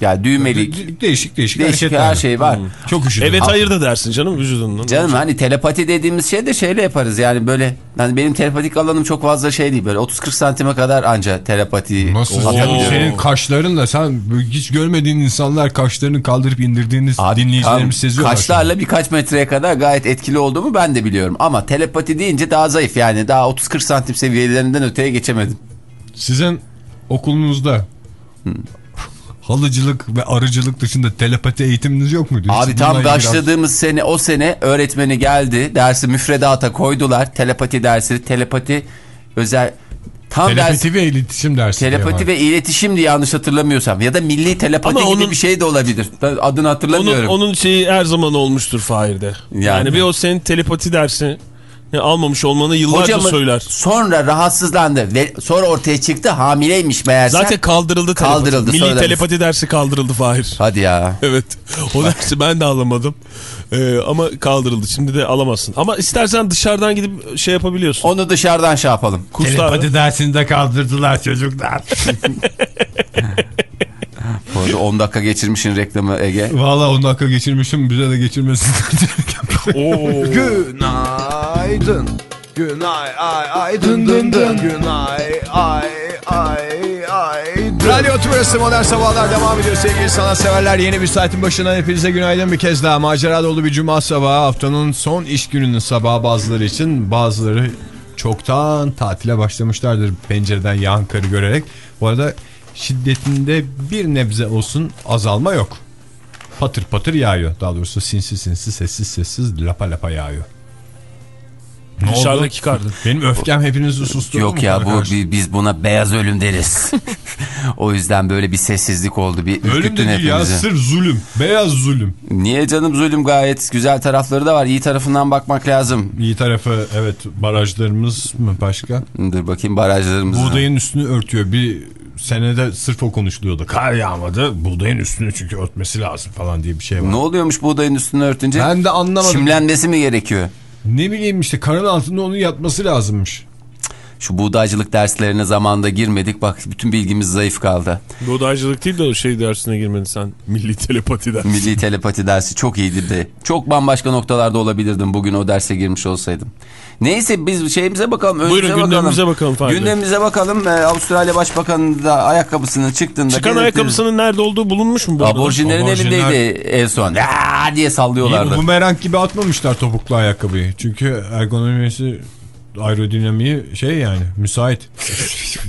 Ya düğmelik. De- değişik değişik, Değişik her şey var. Çok üşüdüm. evet hayır da dersin canım vücudundan. Canım hani telepati dediğimiz şey de şeyle yaparız yani böyle yani benim telepatik alanım çok fazla şey değil böyle 30-40 santime kadar anca telepati Nasıl? Yani senin kaşlarınla sen böyle hiç görmediğin insanlar kaşlarını kaldırıp indirdiğiniz Abi, dinleyicilerimiz tam seziyorlar. Kaşlarla birkaç metreye kadar gayet etkili olduğumu ben de biliyorum. Ama telepati deyince daha zayıf yani. Daha 30-40 santim seviyelerinden öteye geçemedim. Sizin okulunuzda halıcılık ve arıcılık dışında telepati eğitiminiz yok muydu? Abi tam başladığımız sene o sene öğretmeni geldi. Dersi müfredata koydular. Telepati dersi. Telepati özel tam ders Telepati ve iletişim dersi. Telepati ve iletişim diye yanlış hatırlamıyorsam. Ya da milli telepati Ama gibi onun- bir şey de olabilir. Ben adını Onun, hatırlamıyorum. onun şeyi her zaman olmuştur Fahir'de. Yani, Yani. bir o senin telepati dersi almamış olmanı yıllarca Hocamız söyler. sonra rahatsızlandı ve sonra ortaya çıktı hamileymiş meğerse. Zaten kaldırıldı telepati. Kaldırıldı, Milli sonra- telepati dersi kaldırıldı Fahir. Hadi ya. Evet. O dersi ben de alamadım. Ee, ama kaldırıldı. Şimdi de alamazsın. Ama istersen dışarıdan gidip şey yapabiliyorsun. Onu dışarıdan şey yapalım. Kurslar. Telepati dersini de kaldırdılar çocuklar. Bu arada 10 dakika geçirmişin reklamı Ege. Valla 10 dakika geçirmişim bize de geçirmesin. Günaydın. Günay ay ay dın dın dın. Günay ay ay ay dın. Radyo Tümrüt'ü Modern Sabahlar devam ediyor sevgili sanatseverler. Yeni bir saatin başından hepinize günaydın bir kez daha. Macera dolu bir cuma sabahı haftanın son iş gününün sabahı bazıları için. Bazıları çoktan tatile başlamışlardır pencereden yağan karı görerek. Bu arada şiddetinde bir nebze olsun azalma yok. Patır patır yağıyor. Daha doğrusu sinsi sinsi sessiz sessiz lapa lapa yağıyor. Ne oldu? Dışarıdaki kardı. Benim öfkem hepinizi susturdu Yok mu ya bu karşı? bi- biz buna beyaz ölüm deriz. o yüzden böyle bir sessizlik oldu. Bir Ölüm de değil ya hepimizi. sır zulüm. Beyaz zulüm. Niye canım zulüm gayet güzel tarafları da var. İyi tarafından bakmak lazım. İyi tarafı evet barajlarımız mı başka? Dur bakayım barajlarımızı. Buğdayın üstünü örtüyor. Bir senede sırf o konuşuluyordu. Kar yağmadı buğdayın üstünü çünkü örtmesi lazım falan diye bir şey var. Ne oluyormuş buğdayın üstünü örtünce? Ben de anlamadım. Çimlenmesi mi gerekiyor? Ne bileyim işte karın altında onun yatması lazımmış. Şu buğdaycılık derslerine zamanında girmedik. Bak bütün bilgimiz zayıf kaldı. Buğdaycılık değil de o şey dersine girmedin sen. Milli telepati dersi. Milli telepati dersi çok iyiydi de. Çok bambaşka noktalarda olabilirdim bugün o derse girmiş olsaydım. Neyse biz şeyimize bakalım. Buyurun, gündemimize bakalım Fahri Bey. Gündemimize bakalım. Ee, Avustralya Başbakanı da ayakkabısının çıktığında... Çıkan ayakkabısının nerede olduğu bulunmuş mu? Aborjinlerin Aborjinler- elindeydi en son. Aa diye sallıyorlardı. bu bumerang gibi atmamışlar topuklu ayakkabıyı. Çünkü ergonomisi aerodinamiği şey yani müsait.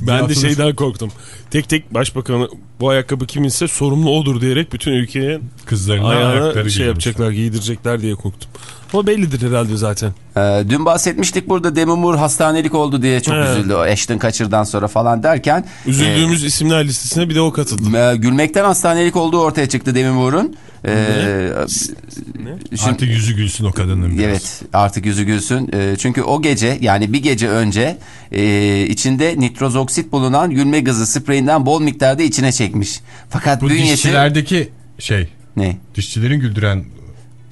Ben de şeyden korktum. Tek tek başbakanı bu ayakkabı kiminse sorumlu odur diyerek bütün ülkeye Kızlarına ayağına şey yapacaklar, giydirecekler diye korktum. Ama bellidir herhalde zaten. Ee, dün bahsetmiştik burada Demi Moore hastanelik oldu diye çok He. üzüldü. O Ashton kaçırdan sonra falan derken. Üzüldüğümüz isimler listesine bir de o katıldı. e, gülmekten hastanelik olduğu ortaya çıktı Demi Moore'un. Ee, şimdi- Artık yüzü gülsün o kadının biraz. Evet artık yüzü gülsün. Ee, çünkü o gece yani bir gece önce e, içinde nitrozoksit bulunan gülme gazı spreyinden bol miktarda içine çekmiş. Fakat Bu bünyesi... dişçilerdeki şey Ne? dişçilerin güldüren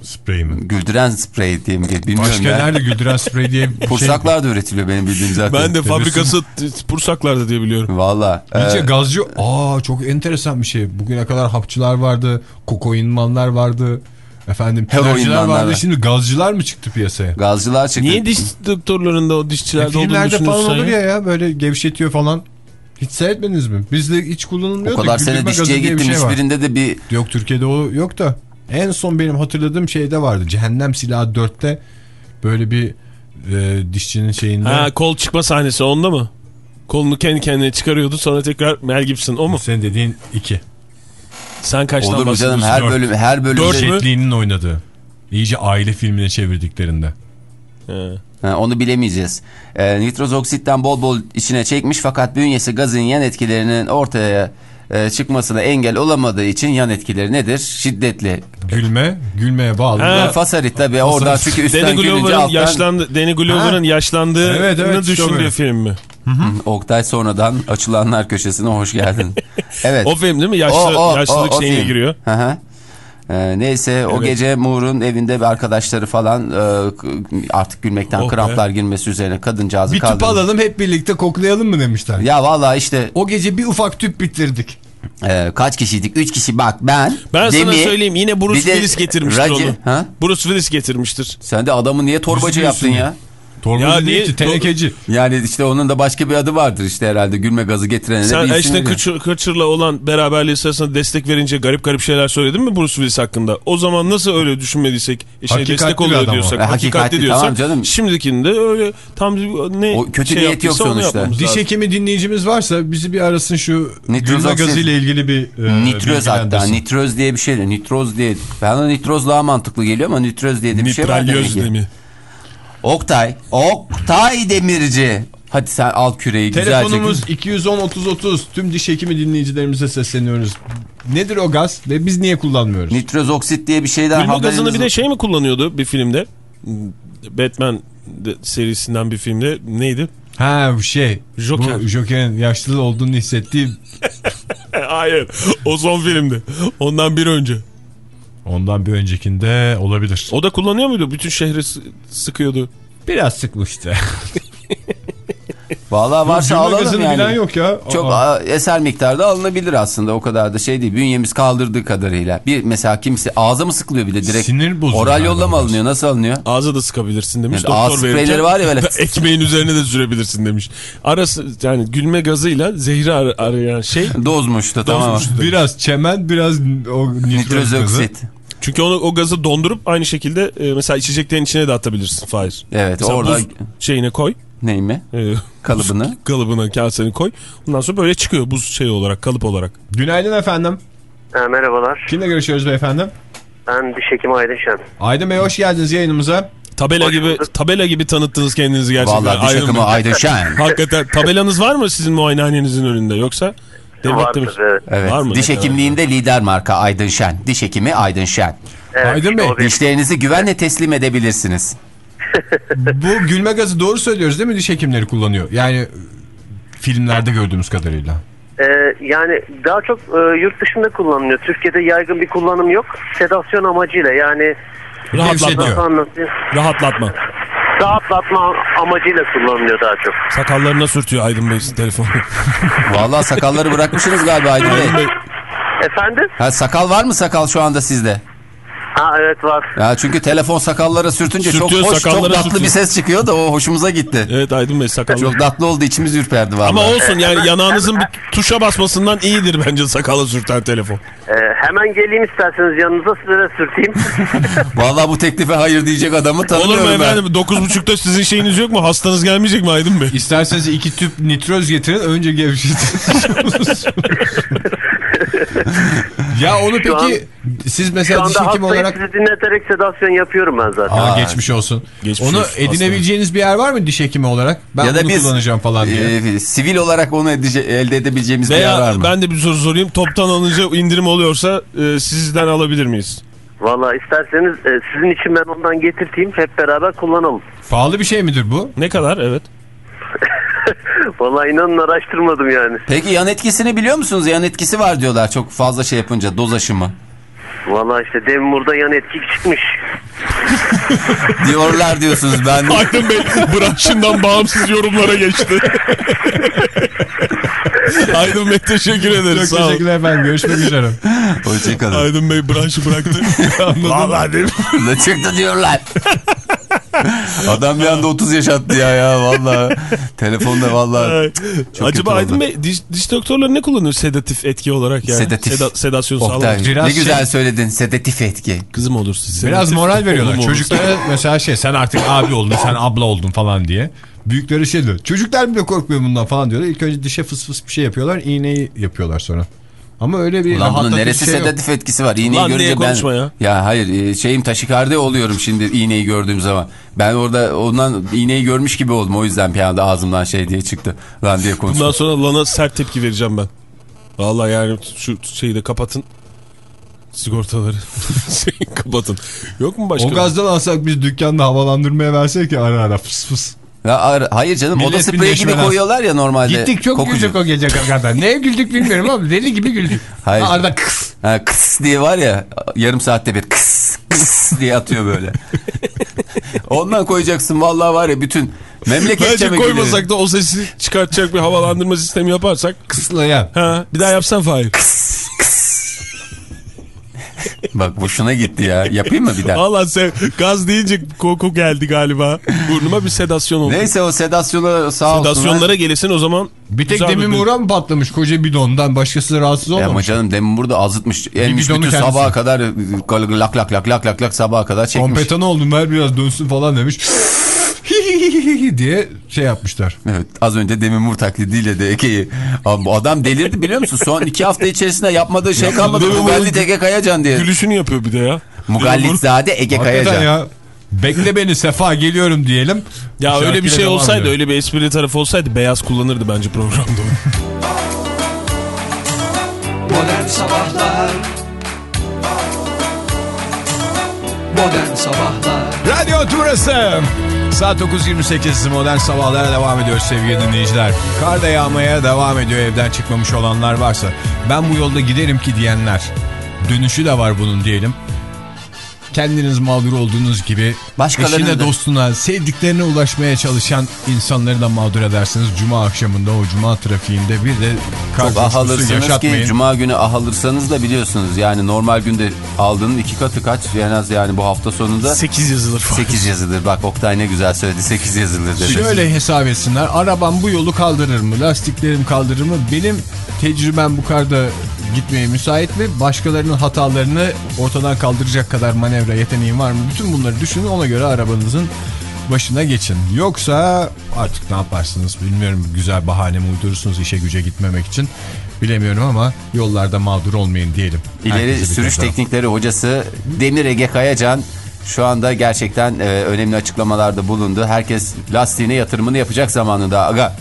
sprey mi? Güldüren sprey diye mi? Bilmiyorum Başka nerede güldüren sprey diye bir şey. Pursaklar da üretiliyor benim bildiğim zaten. Ben de fabrikası Pursaklar'da diye biliyorum. Valla. Ee, gazcı. Aa çok enteresan bir şey. Bugüne kadar hapçılar vardı, kokainmanlar vardı. Efendim tinerciler vardı. var. Şimdi gazcılar mı çıktı piyasaya? gazcılar çıktı. Niye diş doktorlarında o dişçilerde olduğunu Filmlerde falan olur ya? ya böyle gevşetiyor falan. Hiç seyretmediniz mi? Bizde hiç kullanılmıyor O da kadar sene dişçiye gittim şey hiçbirinde de bir Yok Türkiye'de o yok da. En son benim hatırladığım şeyde vardı. Cehennem Silahı 4'te böyle bir e, dişçinin şeyinde. Ha kol çıkma sahnesi onda mı? Kolunu kendi kendine çıkarıyordu sonra tekrar Mel Gibson o mu? Senin dediğin 2. Sen kaçtan olur mu canım her bölüm her bölümde Dört mü? Jetli'nin oynadığı. İyice aile filmine çevirdiklerinde. He. Ha, onu bilemeyeceğiz. Ee, nitrozoksitten bol bol içine çekmiş fakat bünyesi gazın yan etkilerinin ortaya e, çıkmasına engel olamadığı için yan etkileri nedir? Şiddetli. Gülme, gülmeye bağlı. Ha. Fasarit tabii oradan çünkü üstten Danny gülünce alttan yaşlandı, Danny Glover'ın yaşlandığını Evet, evet, işte düşündüğü böyle. film mi? Oktay sonradan açılanlar köşesine hoş geldin. Evet. O film değil mi? Yaşlı, O, o, yaşlılık o, o şeyine film. giriyor. Hı hı. Ee, neyse o Evet. gece Moore'un evinde bir arkadaşları falan e, artık gülmekten Oh be. kramplar girmesi üzerine kadıncağızı bir tüp kaldırdı. alalım hep birlikte koklayalım mı demişler. Ya vallahi işte O gece bir ufak tüp bitirdik. e, kaç kişiydik? Üç kişi bak ben. Ben sana Demi, söyleyeyim yine Bruce bir Willis getirmiştir Raci- onu. Ha? Bruce Willis getirmiştir. Sen de adamı niye torbacı yaptın gülsün ya? Torbacı Ya değil niye- ki tenekeci. Yani işte onun da başka bir adı vardır işte herhalde gülme gazı getirene. Sen bir Ashton. Kutcher- Kutcher'la olan beraberliği sırasında destek verince garip garip şeyler söyledin mi Bruce Willis hakkında? O zaman nasıl öyle düşünmediysek Hakikatli destek oluyor diyorsak, E, hakikatli, hakikatli, diyorsak tamam canım. şimdikinde öyle tam ne O kötü şey niyet yok onu sonuçta. Diş hekimi dinleyicimiz varsa bizi bir arasın şu gülme Nitrozoksit. gazı ile ilgili bir e, Nitröz hatta nitröz diye bir şey. Nitroz diye. Bana nitroz daha mantıklı geliyor ama nitröz diye de bir şey var değil mi? Oktay. Oktay Demirci. Hadi sen al küreği güzelce. Telefonumuz 210 30 30. Tüm diş hekimi dinleyicilerimize sesleniyoruz. Nedir o gaz ve biz niye kullanmıyoruz? Nitroz oksit diye bir şeyden Gülme haberiniz gazını bir de şey mi kullanıyordu bir filmde? Batman de- serisinden bir filmde neydi? Ha bu şey. Joker. Bu Joker'in yaşlı olduğunu hissettiği Hayır o son filmdi. Ondan bir önce. Ondan bir öncekinde olabilir. O da kullanıyor muydu? Bütün şehri sı- sıkıyordu. Biraz sıkmıştı. Vallahi varsa Gülme alalım yani. bilen yok ya. Çok Aa. eser miktarda alınabilir aslında o kadar da şey değil. Bünyemiz kaldırdığı kadarıyla. Bir mesela kimse ağza mı sıkılıyor bir de direkt. Sinir bozucu Oral yani yolla mı alınıyor nasıl alınıyor? Ağza da sıkabilirsin demiş. Ağız Doktor spreyleri verince var ya böyle. ekmeğin üzerine de sürebilirsin demiş. Arası yani gülme gazıyla zehri ar- arayan şey. Dozmuş da tamam. Dozmuş. Biraz çemen biraz o nitroz Nitroz gazı. oksit. Çünkü onu o gazı dondurup aynı şekilde e, mesela içeceklerin içine de atabilirsin Fahir. Evet Mesela orada şeyine koy. ney mi? E, Kalıbını. buz kalıbına kaseni koy. Ondan sonra böyle çıkıyor buz şey olarak kalıp olarak. Günaydın efendim. Ha, merhabalar. Kimle görüşüyoruz beyefendi? Ben diş hekimi Aydın Şen. Aydın Bey hoş geldiniz yayınımıza. Tabela Hoş gibi bulduk. tabela gibi tanıttınız kendinizi gerçekten. Vallahi diş Bey. Aydın Şen. Hakikaten tabelanız var mı sizin muayenehanenizin önünde yoksa? Vardır, evet. Evet. Var mı? Diş hekimliğinde lider marka Aydın Şen. Diş hekimi Aydın Şen. Evet, Aydın Bey. Dişlerinizi güvenle teslim edebilirsiniz. Bu gülme gazı doğru söylüyoruz değil mi diş hekimleri kullanıyor? Yani filmlerde gördüğümüz kadarıyla. Ee, yani daha çok e, yurt dışında kullanılıyor. Türkiye'de yaygın bir kullanım yok. Sedasyon amacıyla yani anlatayım? Rahatlatma. Rahatlatma amacıyla kullanılıyor daha çok. Sakallarına sürtüyor Aydın Bey telefonu. Vallahi sakalları bırakmışsınız galiba. Aydın Bey Efendim? Ha, sakal var mı sakal şu anda sizde? Ha evet var. Ya çünkü telefon sakallara sürtünce Sürtüyor, çok hoş, çok tatlı sürtüyor. bir ses çıkıyor da o hoşumuza gitti. evet Aydın Bey sakallı. Çok tatlı oldu içimiz ürperdi vallahi. Ama olsun yani yanağınızın bir tuşa basmasından iyidir bence sakala sürten telefon. Ee, hemen geleyim isterseniz yanınıza size de sürteyim. Vallahi bu teklife hayır diyecek adamı Olur tanımıyorum mu ben. efendim? 9.30'da sizin şeyiniz yok mu? Hastanız gelmeyecek mi Aydın Bey? İsterseniz iki tüp nitroz getirin önce gevşetin. ya onu peki siz Şu mesela diş hekimi olarak sizi dinleterek sedasyon yapıyorum ben zaten. Aa, Aa, geçmiş olsun. geçmiş onu olsun, edinebileceğiniz bir yer var mı diş hekimi olarak? Ben ya da bunu biz kullanacağım falan diye. e, sivil olarak onu edece- elde edebileceğimiz bir yer var Veya mı? ben de bir soru sorayım. Toptan alınca indirim oluyorsa e, sizden alabilir miyiz? Valla isterseniz e, sizin için ben ondan getirteyim hep beraber kullanalım. Pahalı bir şey midir bu? Ne kadar? Evet. Valla inanın araştırmadım yani. Peki yan etkisini biliyor musunuz? Yan etkisi var diyorlar çok fazla şey yapınca doz aşımı. Valla işte demin burada yan etki çıkmış. Diyorlar diyorsunuz ben. Aydın Bey branşından bağımsız yorumlara geçti. Aydın Bey teşekkür ederiz. Çok Sağ teşekkürler efendim. Görüşmek üzere. Hoşçakalın. Aydın Bey branşı bıraktı. Vallahi değil mi? Ne çıktı diyorlar. Adam bir anda 30 yaş attı ya ya valla. Telefonda valla. Acaba Aydın. Bey diş, diş doktorları ne kullanıyor sedatif etki olarak yani? Sedatif. Seda- sedasyon Oktay sağlamak. Biraz ne güzel şey- söyledin. Sedatif etki. Kızım olursun. Biraz sedatif- moral veriyorlar. Çocuklara mesela şey sen artık abi oldun sen abla oldun falan diye. Büyükleri şey diyor. Çocuklar bile korkmuyor bundan falan diyorlar. İlk önce dişe fıs fıs bir şey yapıyorlar. iğneyi yapıyorlar sonra. Ama öyle bir Ulan bunun neresi şey yok. sedatif etkisi var? İğneyi Ulan görünce ben... ya? Ya hayır e, şeyim taşikardi oluyorum şimdi iğneyi gördüğüm zaman. Ben orada ondan iğneyi görmüş gibi oldum. O yüzden bir anda ağzımdan şey diye çıktı. Lan diye konuştum. Bundan sonra Lan'a sert tepki vereceğim ben. Vallahi yani şu şeyi de kapatın. Sigortaları şeyi kapatın. Yok mu başka? O gazdan alsak biz dükkanda havalandırmaya versek ya ara ara fıs fıs. Ya, hayır canım Millet oda spreyi gibi koyuyorlar ya normalde. Gittik çok Kokucu. güldük o gece kadar. Neye güldük bilmiyorum ama deli gibi güldük. Hayır. Arada kıs. Ha, kıs diye var ya yarım saatte bir kıs kıs diye atıyor böyle. Ondan koyacaksın vallahi var ya bütün memleketçe Bence mi koymasak da o sesi çıkartacak bir havalandırma sistemi yaparsak. Kıslayan. Ha, bir daha yapsan Fahir. Bak boşuna gitti ya. Yapayım mı bir daha? Valla sen gaz deyince koku geldi galiba. Burnuma bir sedasyon oldu. Neyse o sedasyona sağ olsunlar. Sedasyonlara gelesin o zaman. Bir tek demin Muğra mı patlamış koca bidondan başkası rahatsız Ya ama olmamış. canım demin burada azıtmış. Elmiş bidonu bütün kendisi. sabaha kadar lak lak lak lak lak lak sabaha kadar çekmiş. Kompetan oldum ver biraz dönsün falan demiş. diye şey yapmışlar. Evet az önce Demin Mur taklidiyle de Ege'yi. Abi bu adam delirdi biliyor musun? Son iki hafta içerisinde yapmadığı şey kalmadı. Mugallit Ege Kayacan diye. Gülüşünü yapıyor bir de ya. Mugallitsade Ege Hakikaten Kayacan. ya. Bekle beni Sefa geliyorum diyelim. Ya öyle bir şey olsaydı ediyor. öyle bir esprili tarafı olsaydı beyaz kullanırdı bence programda. Modern Sabahlar Modern Sabahlar Radyo Turası. Saat 9.28 modern sabahlara devam ediyor sevgili dinleyiciler. Kar da yağmaya devam ediyor evden çıkmamış olanlar varsa. Ben bu yolda giderim ki diyenler. Dönüşü de var bunun diyelim. Kendiniz mağdur olduğunuz gibi eşine dostuna sevdiklerine ulaşmaya çalışan insanları da mağdur edersiniz. Cuma akşamında o cuma trafiğinde bir de kar Çok ahalırsınız ki yaşatmayın. cuma günü ahalırsanız da biliyorsunuz. Yani normal günde aldığının iki katı kaç en az yani bu hafta sonunda 8 yazılır falan. 8 yazılır. Bak Oktay ne güzel söyledi 8 yazılır dedi. Şöyle hesap etsinler. Arabam bu yolu kaldırır mı? Lastiklerim kaldırır mı? Benim tecrübem bu karda gitmeye müsait mi? Başkalarının hatalarını ortadan kaldıracak kadar manevra yeteneğim var mı? Bütün bunları düşünün ona göre arabanızın başına geçin. Yoksa artık ne yaparsınız bilmiyorum. Güzel bahane mi uydurursunuz işe güce gitmemek için? Bilemiyorum ama yollarda mağdur olmayın diyelim. İleri Herkese sürüş teknikleri hocası Demir Ege Kayacan şu anda gerçekten e, önemli açıklamalarda bulundu. Herkes lastiğine yatırımını yapacak zamanında aga.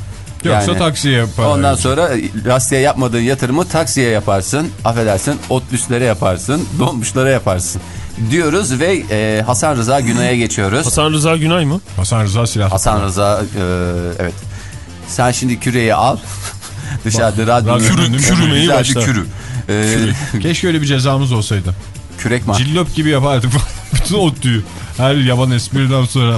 Yoksa taksiye para Ondan sonra lastiğe yapmadığın yatırımı taksiye yaparsın. Affedersin otobüslere yaparsın. Dolmuşlara yaparsın. Diyoruz ve e, Hasan Rıza Günay'a geçiyoruz. Hasan Rıza Günay mı? Hasan Rıza silah. Hasan Rıza e, evet. Sen şimdi küreyi al. Dışarıda radyo. Kürü- kürümeyi başla. kürü. E, Keşke öyle bir cezamız olsaydı. kürek mi? Cillop gibi yapardık. Bütün ot tüyü. Her yaban espriden sonra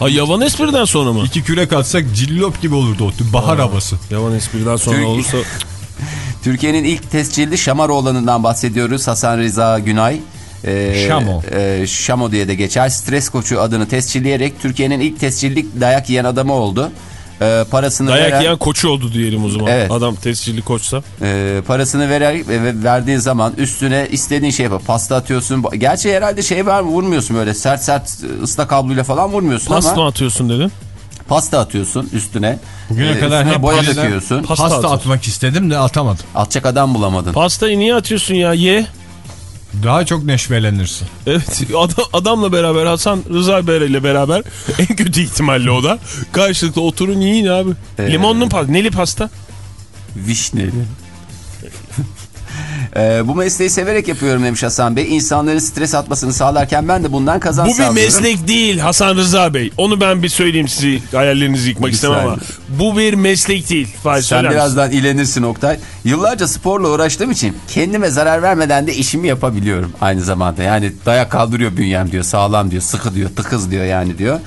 Ha yavan espriden sonra mı? İki kürek atsak cillop gibi olurdu o. Bahar havası. Yavan espriden sonra Türk- olursa Türkiye'nin ilk tescilli Şamaroğlan'ından bahsediyoruz. Hasan Rıza Günay. Ee, Şamo. e, Şamo diye de geçer. Stres koçu adını tescilleyerek Türkiye'nin ilk tescillik dayak yiyen adamı oldu. Ee, parasını dayak veren, yiyen koçu oldu diyelim o zaman. Evet. Adam tescilli koçsa. e, parasını verer ve verdiğin zaman üstüne istediğin şey yapar. Pasta atıyorsun. Gerçi herhalde şey var mı vurmuyorsun böyle sert sert ıslak kabluyla falan vurmuyorsun Pasta ama mı atıyorsun dedin? pasta atıyorsun üstüne. Bugüne Ee, kadar hep boya döküyorsun. Pasta Pasta, atmak istedim de atamadım. Atacak adam bulamadın. Pastayı niye atıyorsun ya? Ye. Daha çok neşvelenirsin. Evet adam, adamla beraber Hasan Rıza Bey ile beraber en kötü ihtimalle o da karşılıklı oturun yiyin abi. Ee, Limonlu pasta. Neli pasta? Vişneli. Ee, bu mesleği severek yapıyorum demiş Hasan Bey. İnsanların stres atmasını sağlarken ben de bundan kazanç Bu bir sağlıyorum. meslek değil Hasan Rıza Bey. Onu ben bir söyleyeyim sizi hayallerinizi yıkmak Bir istemem ama. Bu bir meslek değil. Faiz Sen birazdan ilenirsin Oktay. Yıllarca sporla uğraştığım için kendime zarar vermeden de işimi yapabiliyorum aynı zamanda. Yani dayak kaldırıyor bünyem diyor, sağlam diyor, sıkı diyor, tıkız diyor yani diyor.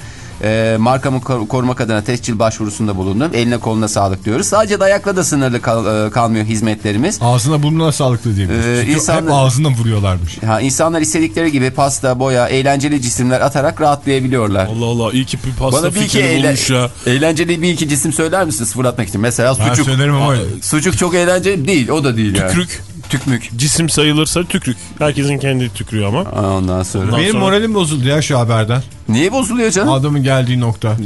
Ee, markamı kor- korumak adına tescil başvurusunda bulundum. Eline koluna sağlık diyoruz. Sadece dayakla da sınırlı kal- e, kalmıyor hizmetlerimiz. Ağzına burnuna sağlıklı mi? Ee, insanlar- hep ağzına vuruyorlarmış. Ha, insanlar istedikleri gibi pasta, boya, eğlenceli cisimler atarak rahatlayabiliyorlar. Allah Allah iyi ki bir pasta Bana bir iki fikrini eğle- bulmuş ya. eğlenceli bir iki cisim söyler misin sıfırlatmak için? Mesela Ben sucuk. söylerim ama Sucuk çok eğlenceli değil. O da değil yani. Tükrük. Tükmük. Cisim sayılırsa tükrük. Herkesin kendi tükrüğü ama. Ondan sonra. Ondan benim sonra- moralim bozuldu ya şu haberden. Niye bozuluyor canım? Adamın geldiği nokta.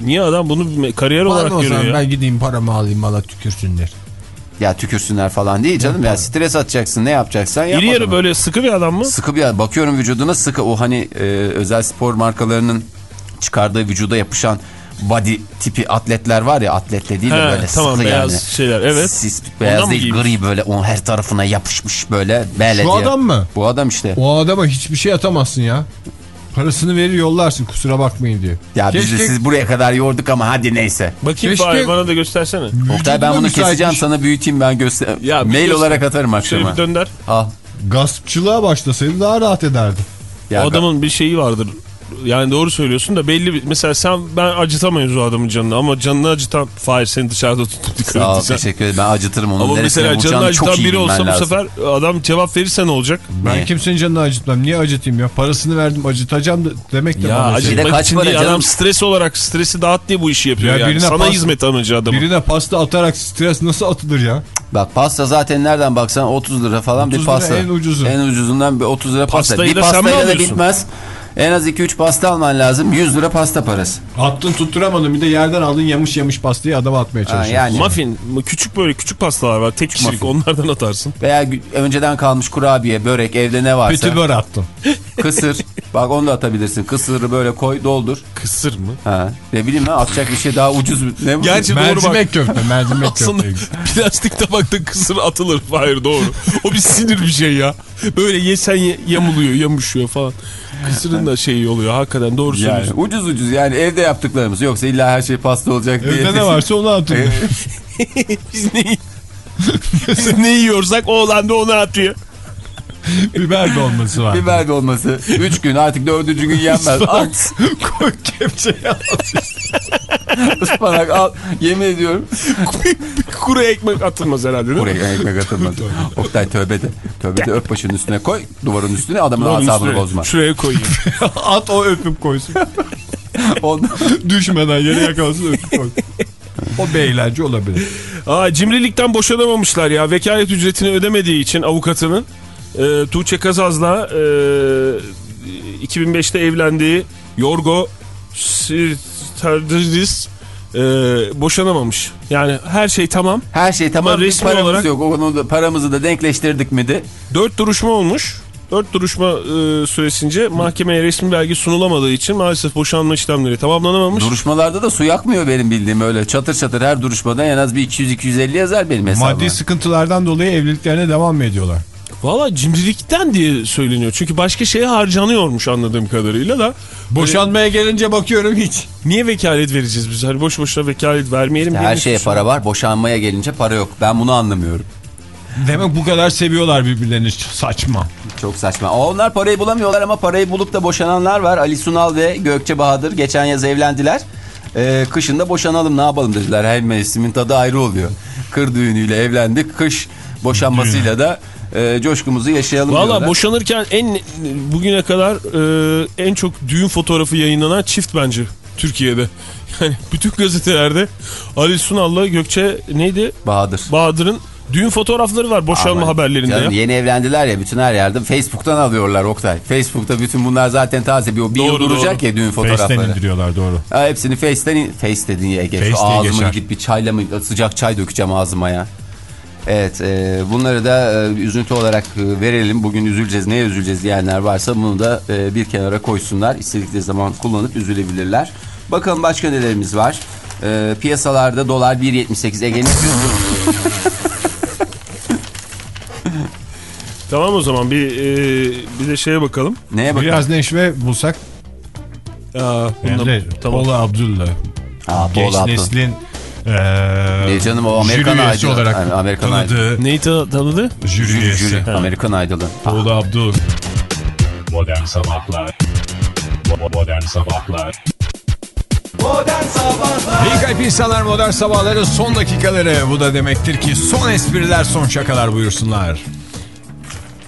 Niye adam bunu kariyer olarak Bana o görüyor ya? ben gideyim paramı alayım bana tükürsünler. Ya tükürsünler falan değil canım. Ya stres atacaksın ne yapacaksan yap. İri yarı böyle sıkı bir adam mı? Sıkı bir bakıyorum vücuduna sıkı. O hani e, özel spor markalarının çıkardığı vücuda yapışan body tipi atletler var ya atletle değil de He, böyle tamam, sıkı beyaz yani. şeyler, evet. Sis, Ondan beyaz mı değil giymiş? gri böyle onun her tarafına yapışmış böyle. Belediye. Şu adam mı? Bu adam işte. O adama hiçbir şey atamazsın ya. Parasını verir yollarsın kusura bakmayın diye. Ya biz de Keşke- siz buraya kadar yorduk ama hadi neyse. Bakayım Keşke- Fahir, bana da göstersene. Oktay ben bunu müsaitmiş. keseceğim sana büyüteyim ben göster. Ya Mail göster- olarak atarım Şöyle akşama. bir dönder. Al. Gaspçılığa başlasaydı daha rahat ederdi. Ya O adamın bir şeyi vardır. Yani doğru söylüyorsun da belli bir... Mesela sen ben acıtamayız o adamın canını ama canını acıtan Fahir seni dışarıda tutup dikkat Sağ ol edeceksin. teşekkür ederim. Ben acıtırım onu. Ama Neresine mesela canını acıtan biri olsa bu sefer adam cevap verirse ne olacak? Ben Niye? kimsenin canını acıtmam. Niye acıtayım ya? Parasını verdim acıtacağım da demek de Ya bana şey. Bir de acıtmak kaç için para değil canım? adam stres olarak stresi dağıt diye bu işi yapıyor Ya yani. birine Sana pas- hizmet amacı adamın. Birine pasta atarak stres nasıl atılır ya? Bak pasta zaten nereden baksan 30 lira falan 30 bir lira pasta. en ucuzu. En ucuzundan bir 30 lira pasta. Pastayı bir sen pastayla da bitmez. En az 2-3 pasta alman lazım. 100 lira pasta parası. Attın tutturamadın bir de yerden aldın yamış yamış pastayı adama atmaya Ha, çalışıyorsun. yani. Muffin, küçük böyle küçük pastalar var. Tek kişilik onlardan atarsın. Veya önceden kalmış kurabiye, börek evde ne varsa. Petibör attın. Kısır. Bak onu da atabilirsin. Kısırı böyle koy doldur. Kısır mı? Ha. Ne bileyim ben atacak bir şey daha ucuz. Ne bu? Gerçi doğru bak. mercimek köfte mercimek Aslında köfte. plastik tabakta kısır atılır. Hayır doğru. O bir sinir bir şey ya. Böyle yesen ye- yamuluyor, yamuşuyor falan. Kısırın da şeyi oluyor. Hakikaten doğru yani söylüyorsun. ucuz ucuz yani evde yaptıklarımız. Yoksa illa her şey pasta olacak diye. Evde ne varsa onu atın. Biz ne, biz ne yiyorsak oğlan da onu atıyor. Biber dolması var. Biber dolması. 3 gün artık dördüncü gün yenmez. At. Koy kepçeye at. Ispanak al. Yemin ediyorum. Kuru ekmek atılmaz herhalde değil mi? Buraya ekmek atılmaz. Oktay tövbe de. Tövbe de öp başının üstüne koy. Duvarın üstüne adamın Onun asabını üstüne bozma. Şuraya koyayım. At o öpüp koysun. Ondan... Düşmeden yere yakalasın öpüp koysun. O bir eğlence olabilir. Aa, cimrilikten boşanamamışlar ya. Vekalet ücretini ödemediği için avukatının e, Tuğçe Kazaz'la e, 2005'te evlendiği Yorgo Stardis e, boşanamamış. Yani her şey tamam. Her şey tamam. Ama resmi paramız olarak- yok. Onu da, paramızı da denkleştirdik mi de. Dört duruşma olmuş. Dört duruşma e, süresince mahkemeye resmi belge sunulamadığı için maalesef boşanma işlemleri tamamlanamamış. Duruşmalarda da su yakmıyor benim bildiğim öyle. Çatır çatır her duruşmada en az bir 200-250 yazar benim hesabıma. Maddi sıkıntılardan dolayı evliliklerine devam mı ediyorlar? Valla cimrilikten diye söyleniyor. Çünkü başka şeye harcanıyormuş anladığım kadarıyla da. Boşanmaya gelince bakıyorum hiç. Niye vekalet vereceğiz biz? Hani boş boşuna vekalet vermeyelim. Her Birini şeye para var. Boşanmaya gelince para yok. Ben bunu anlamıyorum. Demek bu kadar seviyorlar birbirlerini saçma. Çok saçma. Onlar parayı bulamıyorlar ama parayı bulup da boşananlar var. Ali Sunal ve Gökçe Bahadır geçen yaz evlendiler. Ee, kışında boşanalım ne yapalım dediler. Her mevsimin tadı ayrı oluyor. Kır düğünüyle evlendik. Kış boşanmasıyla da e, coşkumuzu yaşayalım Valla diyorlar. boşanırken en bugüne kadar e, en çok düğün fotoğrafı yayınlanan çift bence Türkiye'de. Yani bütün gazetelerde Ali Sunal'la Gökçe neydi? Bahadır. Bahadır'ın düğün fotoğrafları var boşanma Ama haberlerinde canım, ya. Yeni evlendiler ya bütün her yerde. Facebook'tan alıyorlar Oktay. Facebook'ta bütün bunlar zaten taze bir, bir yıl Doğru, duracak doğru. ya düğün Face'ten fotoğrafları. indiriyorlar doğru. Ha, hepsini Face'ten in- Face dedin ya Ege. Face ağzıma geçer. gidip bir çayla mı sıcak çay dökeceğim ağzıma ya. Evet e, bunları da e, üzüntü olarak e, verelim. Bugün üzüleceğiz neye üzüleceğiz diyenler varsa bunu da e, bir kenara koysunlar. İstedikleri zaman kullanıp üzülebilirler. Bakalım başka nelerimiz var. E, piyasalarda dolar 1.78 Ege ne diyorsun? Tamam o zaman bir e, bir de şeye bakalım. Neye bakalım? Biraz neşve bulsak. Aa, Yani bunda- de tamam. Abdullah. Aa, Genç Paula Abdul. neslin E, eee canım o Amerikan Idol. olarak Yani Amerikan tanıdığı Neyi ta- tanıdı? jüri Jüri, üyesi. jüri. Amerikan Idol'ı. Paula Abdul. Modern Sabahlar Modern Sabahlar İyi kalp insanlar modern sabahların son dakikaları. Bu da demektir ki son espriler son şakalar buyursunlar.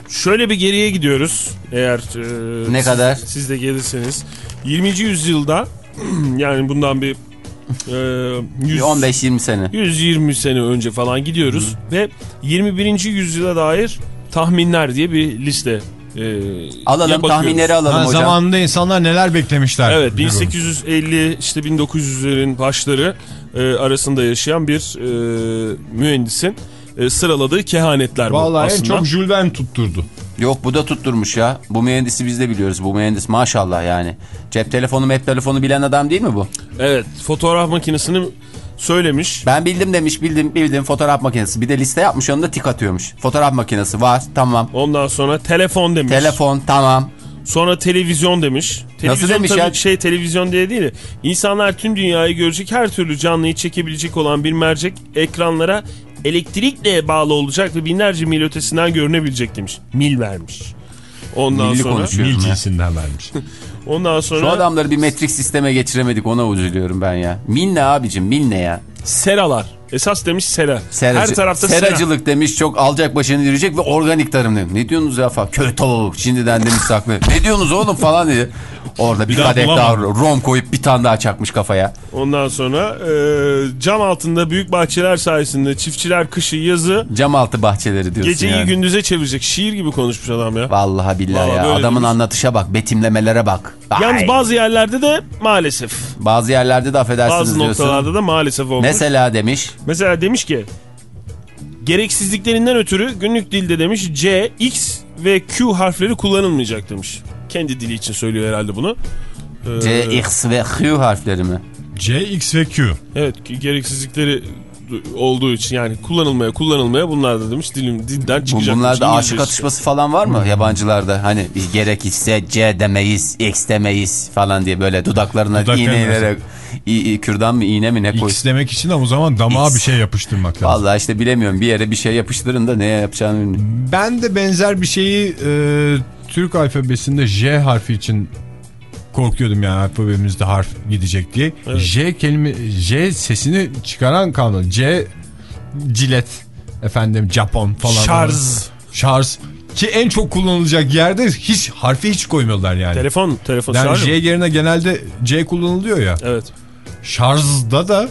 Şöyle bir geriye gidiyoruz. Eğer e, Ne siz- kadar? Siz de gelirseniz. 20. yüzyılda yani bundan bir e, 100, 15-20 sene. 120 sene önce falan gidiyoruz ve 21. yüzyıla dair tahminler diye bir liste e, Alalım tahminleri alalım Ha, hocam. zamanında insanlar neler beklemişler. Evet Diyorum. 1850 işte 1900'lerin başları e, arasında yaşayan bir e, mühendisin e, sıraladığı kehanetler bu Vallahi en aslında. çok Jules Verne tutturdu. Yok bu da tutturmuş ya. Bu mühendisi biz de biliyoruz. Bu mühendis maşallah yani. Cep telefonu map telefonu bilen adam değil mi bu? Evet fotoğraf makinesini söylemiş. Ben bildim demiş bildim bildim fotoğraf makinesi. Bir de liste yapmış yanında tik atıyormuş. Fotoğraf makinesi var tamam. Ondan sonra telefon demiş. Telefon tamam. Sonra televizyon demiş. Televizyon demiş tabii ya? şey televizyon diye değil. de, İnsanlar tüm dünyayı görecek her türlü canlıyı çekebilecek olan bir mercek ekranlara elektrikle bağlı olacak ve binlerce mil ötesinden görünebilecek demiş. Mil vermiş. Ondan Milli sonra. Mil cinsinden vermiş. ondan sonra Şu adamları bir metrik sisteme geçiremedik ona üzülüyorum ben ya. Mil ne abicim mil ne ya? seralar. Esas demiş sera. Seracı- her tarafta sera. seracılık demiş çok alacak başını yürüyecek ve organik tarım demiş. Ne diyorsunuz ya falan. Köy tavuk şimdiden demiş saklı. ne diyorsunuz oğlum falan diye. Orada bir, daha kadeh daha bulamadım. rom koyup bir tane daha çakmış kafaya. Ondan sonra e, cam altında büyük bahçeler sayesinde çiftçiler kışı yazı Cam altı bahçeleri diyorsun geceyi yani. gündüze çevirecek. Şiir gibi konuşmuş adam ya. Vallahi billahi Vallahi ya. Adamın demiş. anlatışa bak, betimlemelere bak. Yalnız Ay. bazı yerlerde de maalesef. Bazı yerlerde de affedersiniz Bazı diyorsun. noktalarda da maalesef olmuş. Mesela demiş. Mesela demiş ki gereksizliklerinden ötürü günlük dilde demiş C, X ve Q harfleri kullanılmayacak demiş. Kendi dili için söylüyor herhalde bunu. Ee, C, X ve Q harfleri mi? C, X ve Q. Evet gereksizlikleri olduğu için yani kullanılmaya kullanılmaya bunlar da demiş dilim dilden çıkacak. bunlarda aşık atışması falan var mı yabancılarda? Hani gerekirse C demeyiz, X demeyiz falan diye böyle dudaklarına Dudak iğnelerek i, i- kürdan mı iğne mi ne koy? X demek için ama o zaman damağa X. bir şey yapıştırmak lazım. Vallahi işte bilemiyorum bir yere bir şey yapıştırın da neye yapacağını. Ben de benzer bir şeyi e, Türk alfabesinde J harfi için korkuyordum yani alfabemizde harf gidecek diye. J kelime J sesini çıkaran kalmadı. C cilet efendim Japon falan. Şarj. Şarj. Ki en çok kullanılacak yerde hiç harfi hiç koymuyorlar yani. Telefon, telefon yani şarj? J yerine genelde C kullanılıyor ya. Evet. Şarjda da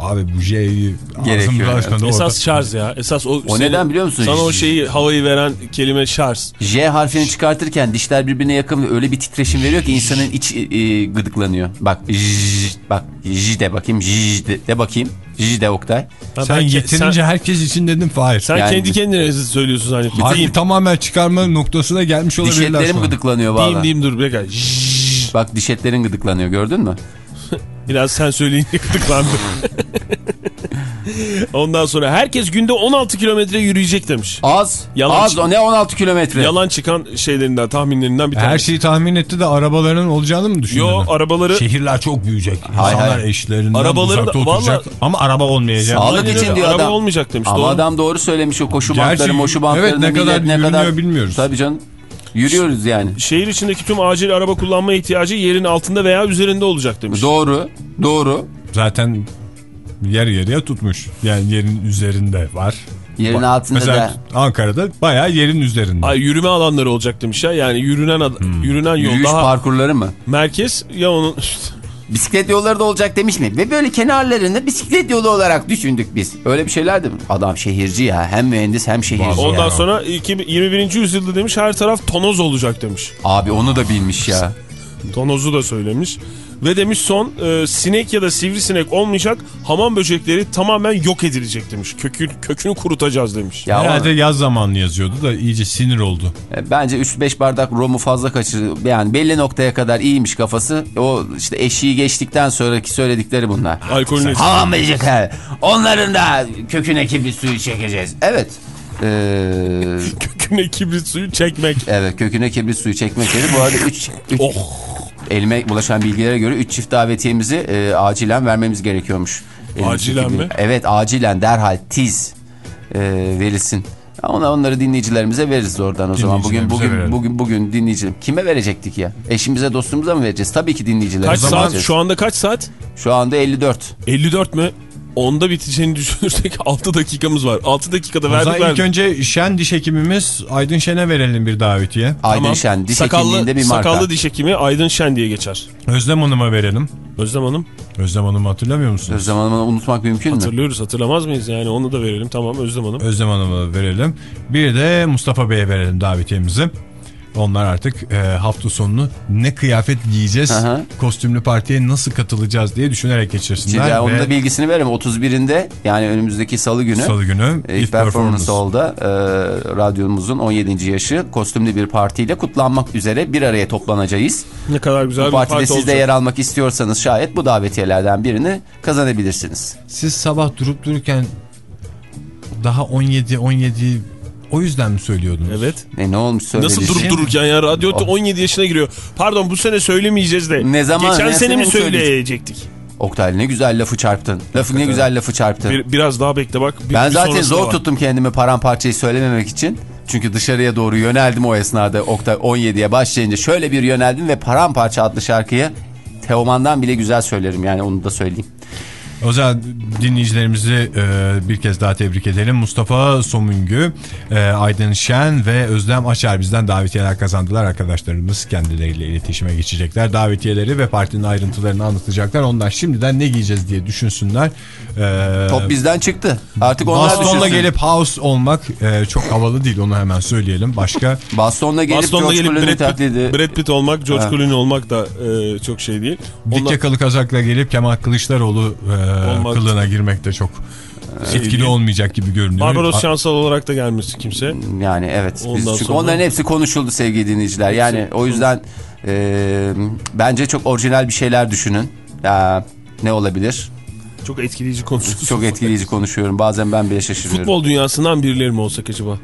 abi bu J'yi Gerekiyor, açmadı Esas orada. şarj ya. Esas o, O neden biliyor musun? Sana o şeyi havayı veren kelime şarj. J harfini çıkartırken dişler birbirine yakın ve öyle bir titreşim veriyor ki insanın iç e, gıdıklanıyor. Bak j, bak j de bakayım j de, de bakayım. J de Oktay. Ha, Sen yeterince herkes için dedim Fahir. Sen, sen Yani- kendi kendine söylüyorsun zannettim. Harfi Diyeyim, tamamen çıkarma noktasına gelmiş Diş olabilirler etlerim şu an. gıdıklanıyor diyeyim, valla. diyeyim dur bir dakika. Şşş. Bak diş etlerin gıdıklanıyor gördün mü? Biraz sen söyleyince gıdıklandım. Ondan sonra herkes günde 16 kilometre yürüyecek demiş. Az. Yalan az o ne 16 kilometre. Yalan çıkan şeylerinden, tahminlerinden bir tanesi. Her şeyi tahmin etti de arabaların olacağını mı düşündün? Yo arabaları Şehirler çok büyüyecek. Hay İnsanlar hay. eşlerinden Arabaları uzakta da- oturacak. vallahi- Ama araba olmayacak. Sağlık için diyor araba adam. olmayacak demiş. Ama doğru. adam doğru söylemiş o koşu Gerçi- bantları, moşu evet, bantlarını ne kadar millet yürünüyor bilmiyoruz. Tabii canım. Yürüyoruz yani. Şehir içindeki tüm acil araba kullanma ihtiyacı yerin altında veya üzerinde olacak demiş. Doğru. Doğru. Zaten yer yarıya tutmuş. Yani yerin üzerinde var. Yerin altında Mesela Ankara'da bayağı yerin üzerinde. Ay yürüme alanları olacak demiş ya. Yani yürünen ad- Hmm. yürünen yol Yürüyüş daha parkurları mı? merkez ya onun Bisiklet yolları da olacak demiş mi? Ve böyle kenarlarını bisiklet yolu olarak düşündük biz. Öyle bir şeyler de? Adam şehirci ya. Hem mühendis hem şehirci. Ondan ya. sonra iki- 21. yüzyılda demiş her taraf tonoz olacak demiş. Abi onu da bilmiş ya. Tonozu da söylemiş. Ve demiş son e, sinek ya da sivrisinek olmayacak hamam böcekleri tamamen yok edilecek demiş. Kökü, kökünü kurutacağız demiş. Ya Herhalde o- yaz zamanlı yazıyordu da iyice sinir oldu. E, Bence 3-5 bardak romu fazla kaçırdı. Yani belli noktaya kadar iyiymiş kafası. O işte eşiği geçtikten sonraki söyledikleri bunlar. Alkolün. Hamam böcekler. Onların da köküne kibrit suyu çekeceğiz. Evet. Ee, Köküne kibrit suyu çekmek. evet köküne kibrit suyu çekmek dedi. Bu arada 3 Oh. Elime ulaşan bilgilere göre 3 çift davetiyemizi e, acilen vermemiz gerekiyormuş. Elimizdeki Acilen bir- mi? Evet acilen derhal tiz e, verilsin. Ona onları dinleyicilerimize veririz oradan o zaman. Bugün bugün verelim. bugün bugün dinleyici kime verecektik ya? Eşimize dostumuza mı vereceğiz? Tabii ki dinleyicilerimize Kaç saat? vereceğiz. Şu anda kaç saat? Şu anda 54. 54 mü? Onda biteceğini düşünürsek 6 dakikamız var. 6 dakikada O verdik ilk verdik. önce şen diş hekimimiz Aydın Şen'e verelim bir davetiye. Aydın Tamam. Şen diş sakallı, hekimliğinde bir marka. Sakallı diş hekimi Aydın Şen diye geçer. Özlem Hanım'a verelim. Özlem Hanım Özlem Hanım'ı hatırlamıyor musunuz? Özlem Hanım'ı unutmak mümkün mü? hatırlıyoruz hatırlamaz mıyız yani onu da verelim tamam Özlem Hanım. Özlem Hanım'a verelim. Bir de Mustafa Bey'e verelim davetiyemizi. Onlar artık e, hafta sonunu ne kıyafet giyeceğiz, Aha. kostümlü partiye nasıl katılacağız diye düşünerek geçirsinler. Şimdi onun ve da bilgisini verelim. 31'inde yani önümüzdeki salı günü. Salı günü İlk ilk performans oldu. Ee, radyomuzun 17. yaşı kostümlü bir partiyle kutlanmak üzere bir araya toplanacağız. Ne kadar güzel Bu bir partide parti siz de olacak. yer almak istiyorsanız şayet bu davetiyelerden birini kazanabilirsiniz. Siz sabah durup dururken daha 17 17 o yüzden mi söylüyordunuz? Evet. E ne olmuş söyledik. Nasıl durup dururken ya radyo Oh. 17 yaşına giriyor. Pardon bu sene söylemeyeceğiz de. Ne zaman, Geçen ne sene mi sene mi söyleyecektik? Oktay ne güzel lafı çarptın. Lafı ne güzel lafı çarptın. Bir, biraz daha bekle bak. Bir- ben bir zaten zor var. tuttum kendimi paramparçayı söylememek için. Çünkü dışarıya doğru yöneldim o esnada Oktay 17'ye başlayınca şöyle bir yöneldim ve paramparça adlı şarkıyı Teoman'dan bile güzel söylerim yani onu da söyleyeyim. O zaman dinleyicilerimizi e, bir kez daha tebrik edelim. Mustafa Somungü, e, Aydın Şen ve Özlem Açar bizden davetiyeler kazandılar. Arkadaşlarımız kendileriyle iletişime geçecekler. Davetiyeleri ve partinin ayrıntılarını anlatacaklar. Onlar şimdiden ne giyeceğiz diye düşünsünler. E, Top bizden çıktı. Artık onlar Bastonla düşünsün. gelip house olmak e, çok havalı değil onu hemen söyleyelim. Başka Bastonla gelip Bastonla George gelip Brad Pitt, taklidi. Brad Pitt olmak, George Ha. Clooney olmak da e, çok şey değil. dik Ondan- yakalı kazakla gelip Kemal Kılıçdaroğlu e, Olmak- kılığına girmek de çok Şey etkili olmayacak gibi görünüyor. Barbaros Şansal olarak da gelmesin kimse. Yani evet. Biz, çünkü sonra- onların hepsi konuşuldu sevgili dinleyiciler. Yani o yüzden e, bence çok orijinal bir şeyler düşünün. Ya, ne olabilir? Çok etkileyici konuşuyorsun. Çok etkileyici konuşuyorum. Bazen ben bile şaşırıyorum. Futbol, Futbol dünyasından birileri mi olsak acaba?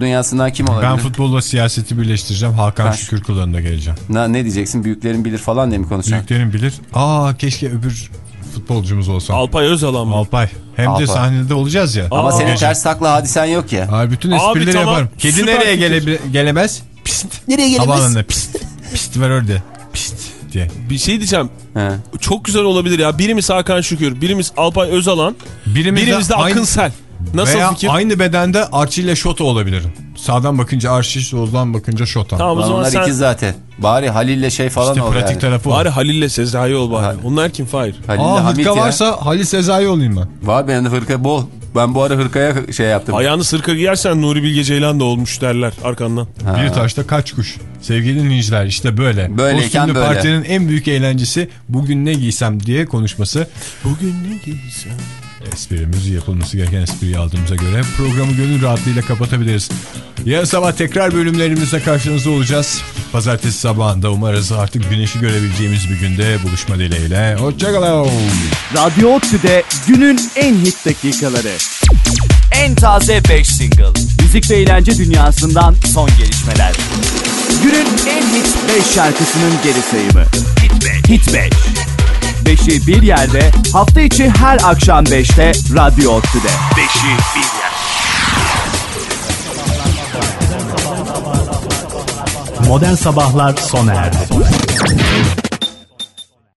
dünyasından kim olabilir? Ben futbolla siyaseti birleştireceğim. Hakan Ben- Şükür kılığında geleceğim. Ne, ne diyeceksin? Büyüklerin bilir falan diye mi konuşacaksın? Büyüklerin bilir. Aa keşke öbür futbolcumuz olsa. Alpay Özalan mı? Alpay. Hem Alpay. de sahnede olacağız ya. Ama Aa. senin ters takla hadisen yok ya. Abi bütün Abi esprileri tamam, yaparım. Kedi süper nereye gele, gelemez? Pist. Nereye gelemez? Havaalanına pist. Pist var orada. Pist diye. Bir şey diyeceğim. He. Çok güzel olabilir ya. Birimiz Hakan Şükür, birimiz Alpay Özalan, Birimiz, birimiz de aynı- Akın Sel. Nasıl Veya fikir? aynı bedende Archie ile Şoto olabilirim. Sağdan bakınca Archie, soldan bakınca Şoto. Tamam o Lan zaman onlar sen iki zaten. Bari Halil'le şey falan İşte ol pratik yani. tarafı o. bari Halil'le Sezai ol bari. Ha. Onlar kim Fahir? Halil'le Aa Hamit hırka ya. varsa Halil Sezai olayım ben. Var benim de hırka bol. Ben bu ara hırkaya şey yaptım. Ayağını sırka giyersen Nuri Bilge Ceylan da olmuş derler arkandan. Bir taşta kaç kuş. Sevgili dinleyiciler işte böyle. Böyleyken Kostümlü böyle. partinin en büyük eğlencesi bugün ne giysem diye konuşması. Bugün ne giysem? Esprimiz yapılması gereken espriyi aldığımıza göre programı gönül rahatlığıyla kapatabiliriz. Yarın sabah tekrar bölümlerimizle karşınızda olacağız. Pazartesi sabahında umarız artık güneşi görebileceğimiz bir günde buluşma dileğiyle. Hoşçakalın. Radyo Otü'de günün en hit dakikaları. En taze 5 single. Müzik ve eğlence dünyasından son gelişmeler. Günün en hit 5 şarkısının geri sayımı. Hit 5. Hit 5. 5'i bir yerde hafta içi her akşam 5'te Radyo Otü'de. 5'i bir yerde. Modern Sabahlar sona erdi.